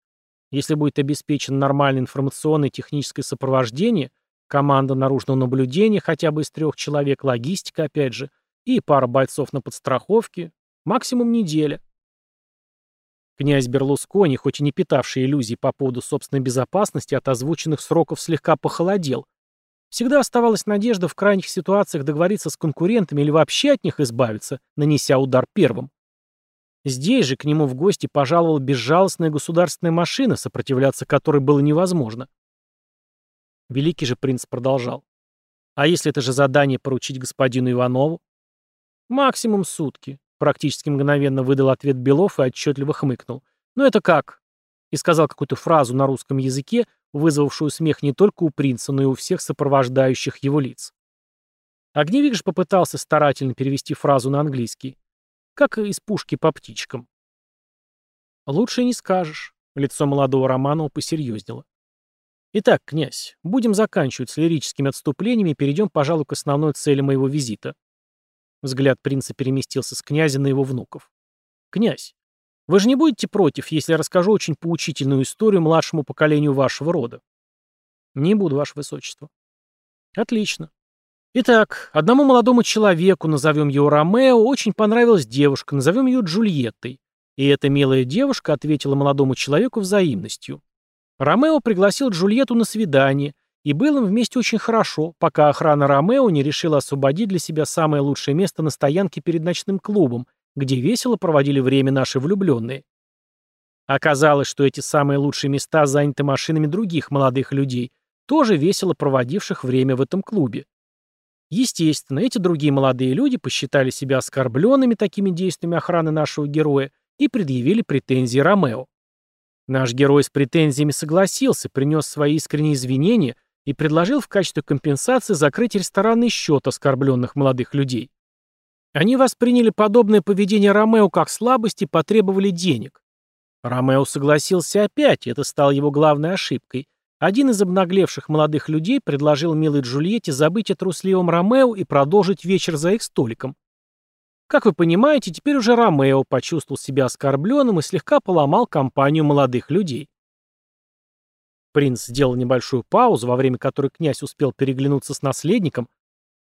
[SPEAKER 1] Если будет обеспечено нормальное информационное и техническое сопровождение, команда наружного наблюдения хотя бы из трех человек, логистика опять же, и пара бойцов на подстраховке, максимум неделя. Князь Берлускони, хоть и не питавший иллюзий по поводу собственной безопасности, от озвученных сроков слегка похолодел. Всегда оставалась надежда в крайних ситуациях договориться с конкурентами или вообще от них избавиться, нанеся удар первым. Здесь же к нему в гости пожаловала безжалостная государственная машина, сопротивляться которой было невозможно. Великий же принц продолжал. А если это же задание поручить господину Иванову? Максимум сутки. Практически мгновенно выдал ответ Белов и отчетливо хмыкнул. «Ну это как?» И сказал какую-то фразу на русском языке, вызвавшую смех не только у принца, но и у всех сопровождающих его лиц. Огневик же попытался старательно перевести фразу на английский. Как из пушки по птичкам. «Лучше не скажешь», — лицо молодого Романова посерьезнело. «Итак, князь, будем заканчивать с лирическими отступлениями и перейдем, пожалуй, к основной цели моего визита. Взгляд принца переместился с князя на его внуков. «Князь, вы же не будете против, если я расскажу очень поучительную историю младшему поколению вашего рода?» «Не буду, ваше высочество». «Отлично. Итак, одному молодому человеку, назовем его Ромео, очень понравилась девушка, назовем ее Джульеттой. И эта милая девушка ответила молодому человеку взаимностью. Ромео пригласил Джульетту на свидание, и было им вместе очень хорошо, пока охрана Ромео не решила освободить для себя самое лучшее место на стоянке перед ночным клубом, где весело проводили время наши влюбленные. Оказалось, что эти самые лучшие места заняты машинами других молодых людей, тоже весело проводивших время в этом клубе. Естественно, эти другие молодые люди посчитали себя оскорбленными такими действиями охраны нашего героя и предъявили претензии Ромео. Наш герой с претензиями согласился, принес свои искренние извинения и предложил в качестве компенсации закрыть ресторанный счет оскорбленных молодых людей. Они восприняли подобное поведение Ромео как слабость и потребовали денег. Ромео согласился опять, и это стало его главной ошибкой. Один из обнаглевших молодых людей предложил милой Джульетте забыть о трусливом Ромео и продолжить вечер за их столиком. Как вы понимаете, теперь уже Ромео почувствовал себя оскорбленным и слегка поломал компанию молодых людей. Принц сделал небольшую паузу, во время которой князь успел переглянуться с наследником.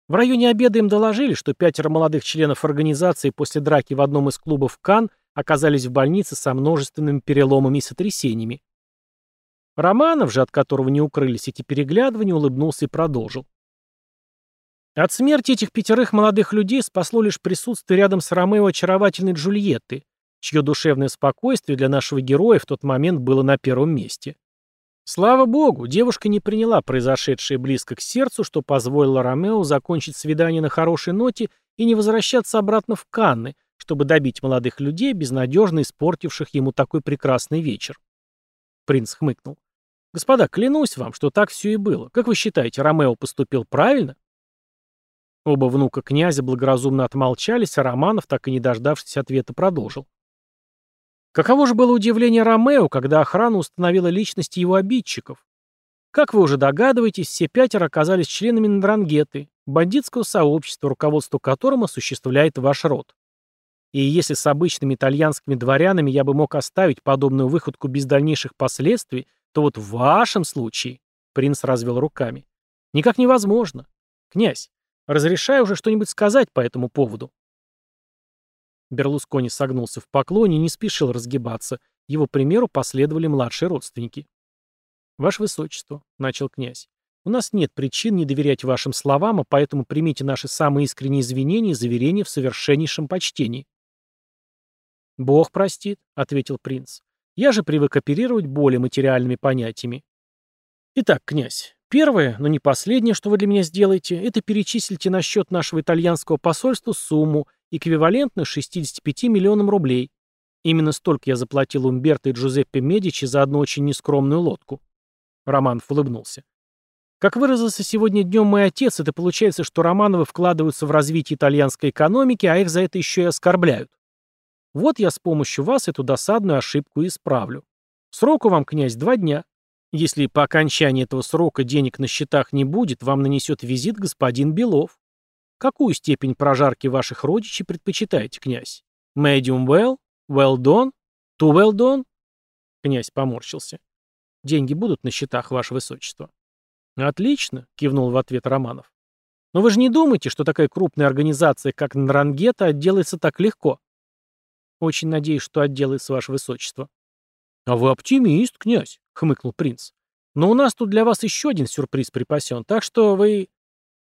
[SPEAKER 1] В районе обеда им доложили, что пятеро молодых членов организации после драки в одном из клубов Кан оказались в больнице со множественными переломами и сотрясениями. Романов же, от которого не укрылись эти переглядывания, улыбнулся и продолжил. От смерти этих пятерых молодых людей спасло лишь присутствие рядом с Ромео очаровательной Джульетты, чье душевное спокойствие для нашего героя в тот момент было на первом месте. Слава богу, девушка не приняла произошедшее близко к сердцу, что позволило Ромео закончить свидание на хорошей ноте и не возвращаться обратно в Канны, чтобы добить молодых людей, безнадежно испортивших ему такой прекрасный вечер. Принц хмыкнул. «Господа, клянусь вам, что так все и было. Как вы считаете, Ромео поступил правильно?» Оба внука князя благоразумно отмолчались, а Романов, так и не дождавшись ответа, продолжил. Каково же было удивление Ромео, когда охрана установила личность его обидчиков? Как вы уже догадываетесь, все пятеро оказались членами Ндрангеты, бандитского сообщества, руководство которым осуществляет ваш род. И если с обычными итальянскими дворянами я бы мог оставить подобную выходку без дальнейших последствий, то вот в вашем случае, принц развел руками, никак невозможно. Князь, разрешаю уже что-нибудь сказать по этому поводу. Берлускони согнулся в поклоне и не спешил разгибаться. Его примеру последовали младшие родственники. «Ваше Высочество», — начал князь, — «у нас нет причин не доверять вашим словам, а поэтому примите наши самые искренние извинения и заверения в совершеннейшем почтении». «Бог простит», — ответил принц. Я же привык оперировать более материальными понятиями. Итак, князь, первое, но не последнее, что вы для меня сделаете, это перечислите на счет нашего итальянского посольства сумму, эквивалентную 65 миллионам рублей. Именно столько я заплатил Умберто и Джузеппе Медичи за одну очень нескромную лодку. Романов улыбнулся. Как выразился сегодня днем мой отец, это получается, что Романовы вкладываются в развитие итальянской экономики, а их за это еще и оскорбляют. Вот я с помощью вас эту досадную ошибку исправлю. Сроку вам, князь, два дня. Если по окончании этого срока денег на счетах не будет, вам нанесет визит господин Белов. Какую степень прожарки ваших родичей предпочитаете, князь? Medium well? Well done? Too well done? Князь поморщился. Деньги будут на счетах, ваше высочество. Отлично, кивнул в ответ Романов. Но вы же не думаете, что такая крупная организация, как Нрангета, отделается так легко? Очень надеюсь, что отделается ваше высочество. А вы оптимист, князь, хмыкнул принц. Но у нас тут для вас еще один сюрприз припасен, так что вы...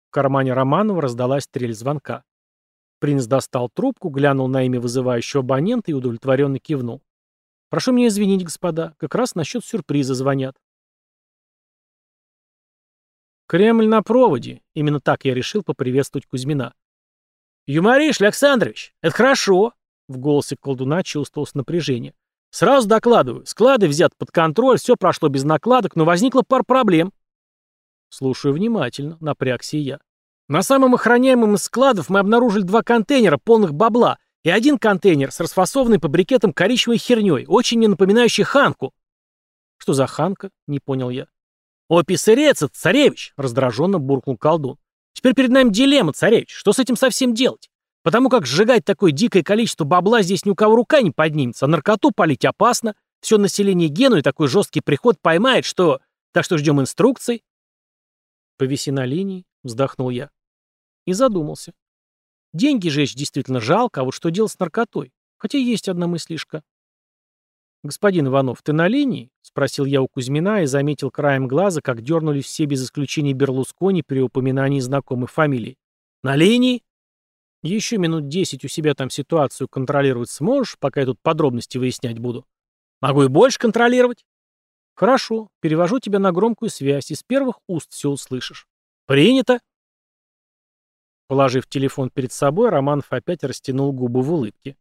[SPEAKER 1] В кармане Романова раздалась трель звонка. Принц достал трубку, глянул на имя вызывающего абонента и удовлетворенно кивнул. «Прошу меня извинить, господа, как раз насчет сюрприза звонят». «Кремль на проводе», — именно так я решил поприветствовать Кузьмина. «Юмориш, Александрович, это хорошо», в голосе колдуна чувствовалось напряжение. «Сразу докладываю. Склады взяты под контроль, все прошло без накладок, но возникло пар проблем». «Слушаю внимательно», — напрягся я. «На самом охраняемом из складов мы обнаружили два контейнера, полных бабла, и один контейнер с расфасованной по брикетам коричневой херней, очень не напоминающей ханку». «Что за ханка?» — не понял я. «О, писарец, царевич!» — раздраженно буркнул колдун. «Теперь перед нами дилемма, царевич. Что с этим совсем делать? Потому как сжигать такое дикое количество бабла здесь ни у кого рука не поднимется, а наркоту палить опасно, все население Генуи такой жесткий приход поймает, что... Так что ждем инструкций. Повиси на линии, вздохнул я. И задумался. Деньги жечь действительно жалко, а вот что делать с наркотой? Хотя есть одна мыслишка. «Господин Иванов, ты на линии?» — спросил я у Кузьмина и заметил краем глаза, как дернулись все без исключения Берлускони при упоминании знакомой фамилии. «На линии?» Еще минут десять у себя там ситуацию контролировать сможешь, пока я тут подробности выяснять буду? Могу и больше контролировать. Хорошо, перевожу тебя на громкую связь, из первых уст все услышишь. Принято. Положив телефон перед собой, Романов опять растянул губы в улыбке.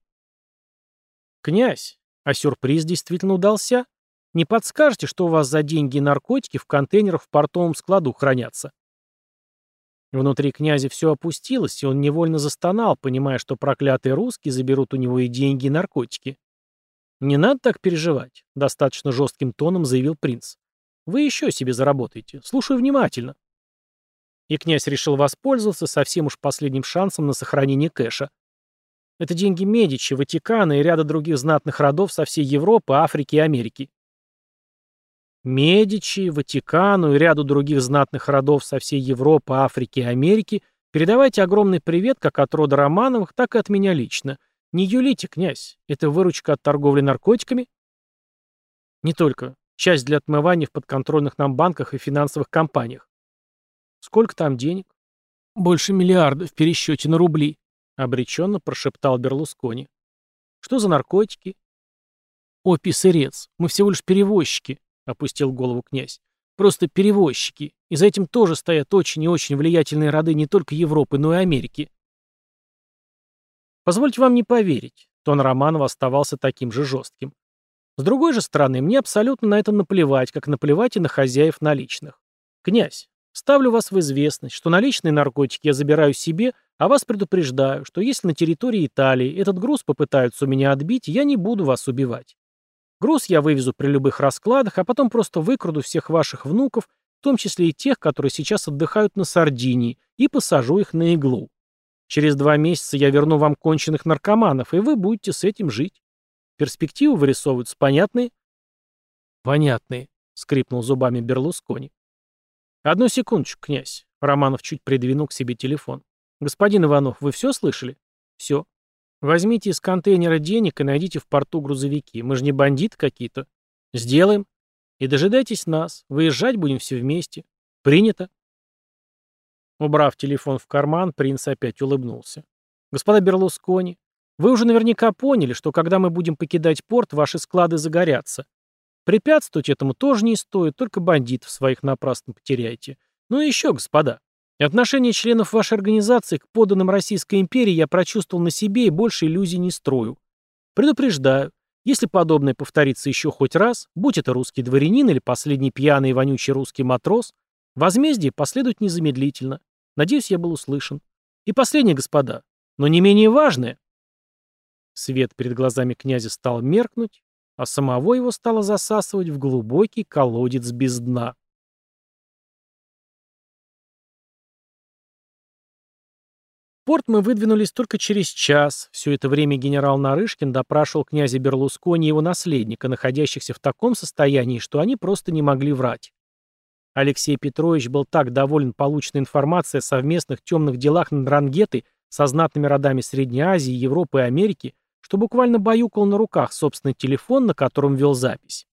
[SPEAKER 1] «Князь, а сюрприз действительно удался? Не подскажете, что у вас за деньги и наркотики в контейнерах в портовом складу хранятся?» Внутри князя все опустилось, и он невольно застонал, понимая, что проклятые русские заберут у него и деньги, и наркотики. «Не надо так переживать», — достаточно жестким тоном заявил принц. «Вы еще себе заработаете. Слушаю внимательно». И князь решил воспользоваться совсем уж последним шансом на сохранение кэша. Это деньги Медичи, Ватикана и ряда других знатных родов со всей Европы, Африки и Америки. Медичи, Ватикану и ряду других знатных родов со всей Европы, Африки и Америки передавайте огромный привет как от рода Романовых, так и от меня лично. Не юлите, князь, это выручка от торговли наркотиками? Не только. Часть для отмывания в подконтрольных нам банках и финансовых компаниях. Сколько там денег? Больше миллиарда в пересчете на рубли, обреченно прошептал Берлускони. Что за наркотики? О, писарец, мы всего лишь перевозчики, опустил голову князь. Просто перевозчики. И за этим тоже стоят очень и очень влиятельные роды не только Европы, но и Америки. Позвольте вам не поверить. Тон Романова оставался таким же жестким. С другой же стороны, мне абсолютно на это наплевать, как наплевать и на хозяев наличных. Князь, ставлю вас в известность, что наличные наркотики я забираю себе, а вас предупреждаю, что если на территории Италии этот груз попытаются у меня отбить, я не буду вас убивать. Груз я вывезу при любых раскладах, а потом просто выкраду всех ваших внуков, в том числе и тех, которые сейчас отдыхают на Сардинии, и посажу их на иглу. Через два месяца я верну вам конченых наркоманов, и вы будете с этим жить. Перспективы вырисовываются понятные? Понятные, скрипнул зубами Берлускони. Одну секундочку, князь. Романов чуть придвинул к себе телефон. Господин Иванов, вы все слышали? Все. Возьмите из контейнера денег и найдите в порту грузовики. Мы же не бандиты какие-то. Сделаем. И дожидайтесь нас. Выезжать будем все вместе. Принято. Убрав телефон в карман, принц опять улыбнулся. Господа Берлускони, Вы уже наверняка поняли, что когда мы будем покидать порт, ваши склады загорятся. Препятствовать этому тоже не стоит, только бандитов своих напрасно потеряете. Ну и еще, господа, отношение членов вашей организации к поданным Российской империи я прочувствовал на себе и больше иллюзий не строю. Предупреждаю, если подобное повторится еще хоть раз, будь это русский дворянин или последний пьяный и вонючий русский матрос, возмездие последует незамедлительно. Надеюсь, я был услышан. И последнее, господа, но не менее важное. Свет перед глазами князя стал меркнуть, а самого его стало засасывать в глубокий колодец без дна. Порт мы выдвинулись только через час. Все это время генерал Нарышкин допрашивал князя Берлускони и его наследника, находящихся в таком состоянии, что они просто не могли врать. Алексей Петрович был так доволен полученной информацией о совместных темных делах Ндрангеты со знатными родами Средней Азии, Европы и Америки, что буквально баюкал на руках собственный телефон, на котором вел запись.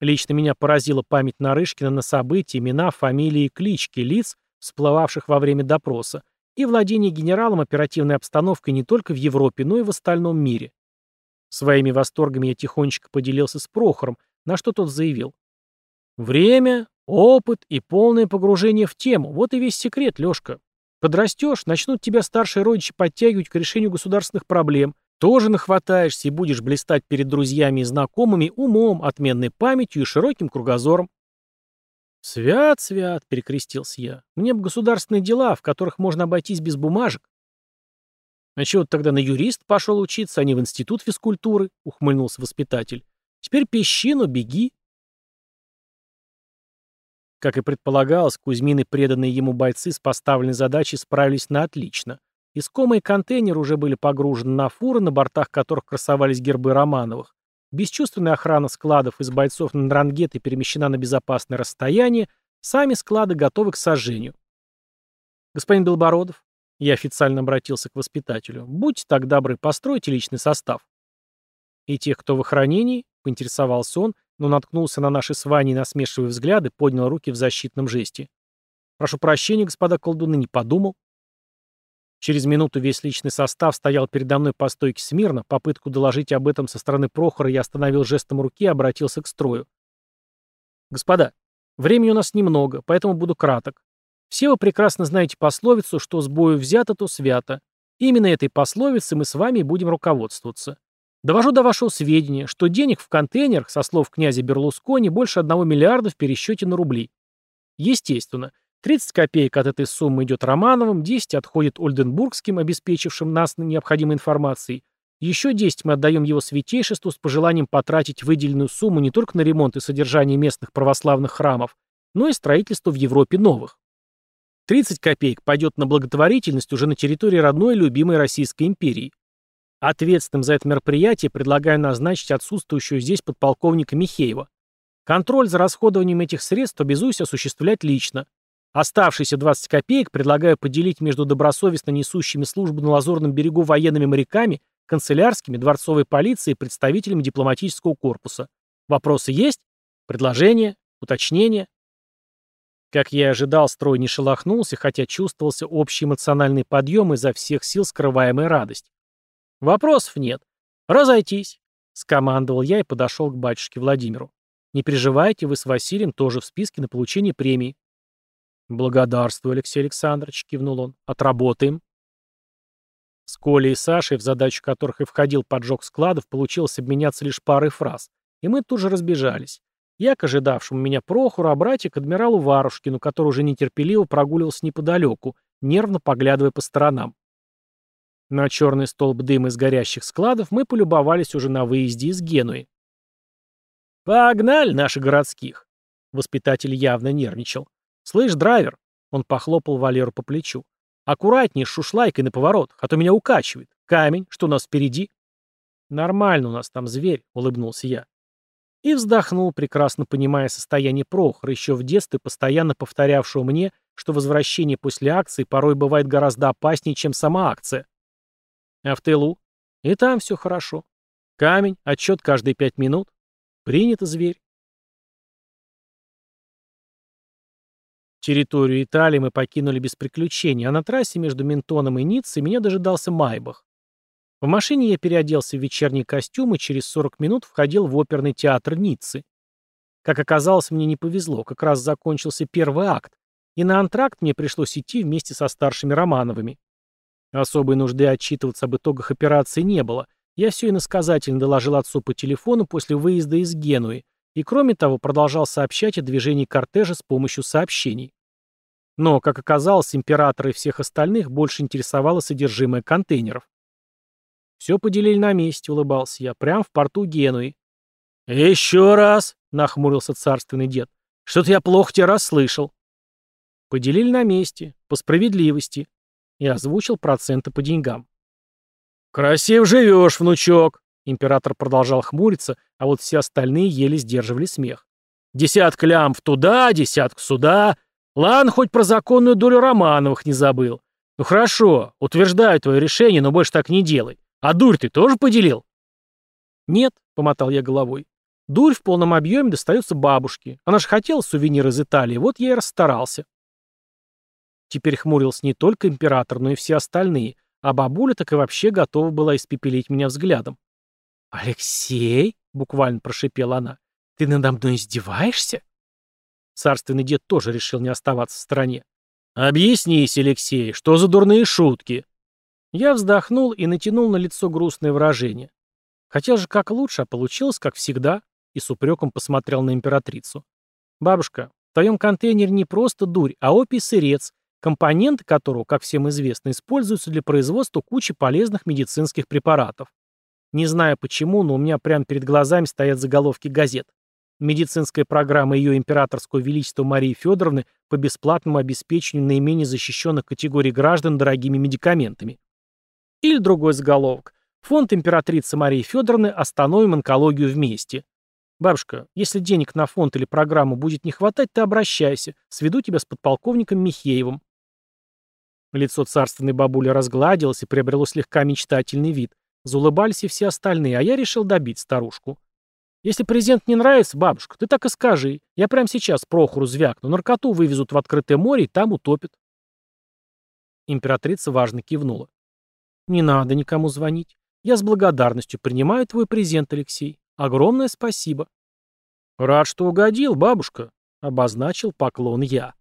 [SPEAKER 1] Лично меня поразила память Нарышкина на события, имена, фамилии и клички лиц, всплывавших во время допроса, и владение генералом оперативной обстановкой не только в Европе, но и в остальном мире. Своими восторгами я тихонечко поделился с Прохором, на что тот заявил. Время, опыт и полное погружение в тему – вот и весь секрет, Лёшка. Подрастешь, начнут тебя старшие родичи подтягивать к решению государственных проблем, тоже нахватаешься и будешь блистать перед друзьями и знакомыми умом, отменной памятью и широким кругозором. «Свят, свят», — перекрестился я. «Мне бы государственные дела, в которых можно обойтись без бумажек». «А чего ты тогда на юрист пошел учиться, а не в институт физкультуры?» — ухмыльнулся воспитатель. «Теперь песчину, беги». Как и предполагалось, Кузьмин и преданные ему бойцы с поставленной задачей справились на отлично. Искомые контейнеры уже были погружены на фуры, на бортах которых красовались гербы Романовых. Бесчувственная охрана складов из бойцов Ндрангеты перемещена на безопасное расстояние, сами склады готовы к сожжению. Господин Белбородов, я официально обратился к воспитателю, будьте так добры, постройте личный состав. И тех, кто в охранении, поинтересовался он, но наткнулся на наши с Ваней насмешливые взгляды, поднял руки в защитном жесте. Прошу прощения, господа колдуны, не подумал. Через минуту весь личный состав стоял передо мной по стойке смирно, попытку доложить об этом со стороны Прохора я остановил жестом руки и обратился к строю. «Господа, времени у нас немного, поэтому буду краток. Все вы прекрасно знаете пословицу, что с бою взято, то свято. Именно этой пословицей мы с вами будем руководствоваться. Довожу до вашего сведения, что денег в контейнерах, со слов князя Берлускони, больше одного миллиарда в пересчете на рубли. Естественно, 30 копеек от этой суммы идет Романовым, 10 отходит Ольденбургским, обеспечившим нас необходимой информацией. Еще 10 мы отдаем его святейшеству с пожеланием потратить выделенную сумму не только на ремонт и содержание местных православных храмов, но и строительство в Европе новых. 30 копеек пойдет на благотворительность уже на территории родной и любимой Российской империи. Ответственным за это мероприятие предлагаю назначить отсутствующего здесь подполковника Михеева. Контроль за расходованием этих средств обязуюсь осуществлять лично. Оставшиеся 20 копеек предлагаю поделить между добросовестно несущими службу на Лазурном берегу военными моряками, канцелярскими, дворцовой полицией и представителями дипломатического корпуса. Вопросы есть? Предложения? Уточнения? Как я и ожидал, строй не шелохнулся, хотя чувствовался общий эмоциональный подъем изо всех сил скрываемая радость. Вопросов нет. Разойтись, скомандовал я и подошел к батюшке Владимиру. Не переживайте, вы с Василием тоже в списке на получение премии. «Благодарствую, Алексей Александрович», — кивнул он. «Отработаем». С Колей и Сашей, в задачу которых и входил поджог складов, получилось обменяться лишь парой фраз, и мы тут же разбежались. Я к ожидавшему меня Прохору, а братья к адмиралу Варушкину, который уже нетерпеливо прогуливался неподалеку, нервно поглядывая по сторонам. На черный столб дыма из горящих складов мы полюбовались уже на выезде из Генуи. «Погнали наши городских!» Воспитатель явно нервничал. «Слышь, драйвер!» Он похлопал Валеру по плечу. «Аккуратнее шушлайкой на поворот, а то меня укачивает. Камень, что у нас впереди?» «Нормально у нас там зверь», — улыбнулся я. И вздохнул, прекрасно понимая состояние Прохора, еще в детстве постоянно повторявшего мне, что возвращение после акции порой бывает гораздо опаснее, чем сама акция. А в тылу? И там все хорошо. Камень, отчет каждые пять минут. Принято, зверь. Территорию Италии мы покинули без приключений, а на трассе между Ментоном и Ниццей меня дожидался Майбах. В машине я переоделся в вечерний костюм и через 40 минут входил в оперный театр Ниццы. Как оказалось, мне не повезло, как раз закончился первый акт, и на антракт мне пришлось идти вместе со старшими Романовыми. Особой нужды отчитываться об итогах операции не было. Я все иносказательно доложил отцу по телефону после выезда из Генуи, и кроме того продолжал сообщать о движении кортежа с помощью сообщений. Но, как оказалось, императора и всех остальных больше интересовало содержимое контейнеров. «Все поделили на месте», — улыбался я, — «прямо в порту Генуи». «Еще раз», — нахмурился царственный дед, — «что-то я плохо тебя расслышал». «Поделили на месте, по справедливости», — и озвучил проценты по деньгам. «Красив живешь, внучок», — император продолжал хмуриться, а вот все остальные еле сдерживали смех. «Десятка лямов туда, десятка сюда. Ладно, хоть про законную долю Романовых не забыл. Ну хорошо, утверждаю твое решение, но больше так не делай. А дурь ты тоже поделил? Нет, помотал я головой. Дурь в полном объеме достается бабушке. Она же хотела сувенир из Италии, вот я и расстарался. Теперь хмурился не только император, но и все остальные, а бабуля так и вообще готова была испепелить меня взглядом. «Алексей?» — буквально прошипела она. «Ты надо мной издеваешься?» Царственный дед тоже решил не оставаться в стороне. «Объяснись, Алексей, что за дурные шутки?» Я вздохнул и натянул на лицо грустное выражение. Хотел же как лучше, а получилось как всегда, и с упреком посмотрел на императрицу. «Бабушка, в твоем контейнере не просто дурь, а опий-сырец, компоненты которого, как всем известно, используются для производства кучи полезных медицинских препаратов. Не знаю почему, но у меня прямо перед глазами стоят заголовки газет. Медицинская программа ее императорского величества Марии Федоровны по бесплатному обеспечению наименее защищенных категорий граждан дорогими медикаментами. Или другой заголовок. Фонд императрицы Марии Федоровны «Остановим онкологию вместе». Бабушка, если денег на фонд или программу будет не хватать, ты обращайся. Сведу тебя с подполковником Михеевым. Лицо царственной бабули разгладилось и приобрело слегка мечтательный вид. Заулыбались и все остальные, а я решил добить старушку. Если презент не нравится, бабушка, ты так и скажи. Я прямо сейчас Прохору звякну, наркоту вывезут в открытое море и там утопят. Императрица важно кивнула. Не надо никому звонить. Я с благодарностью принимаю твой презент, Алексей. Огромное спасибо. Рад, что угодил, бабушка, обозначил поклон я.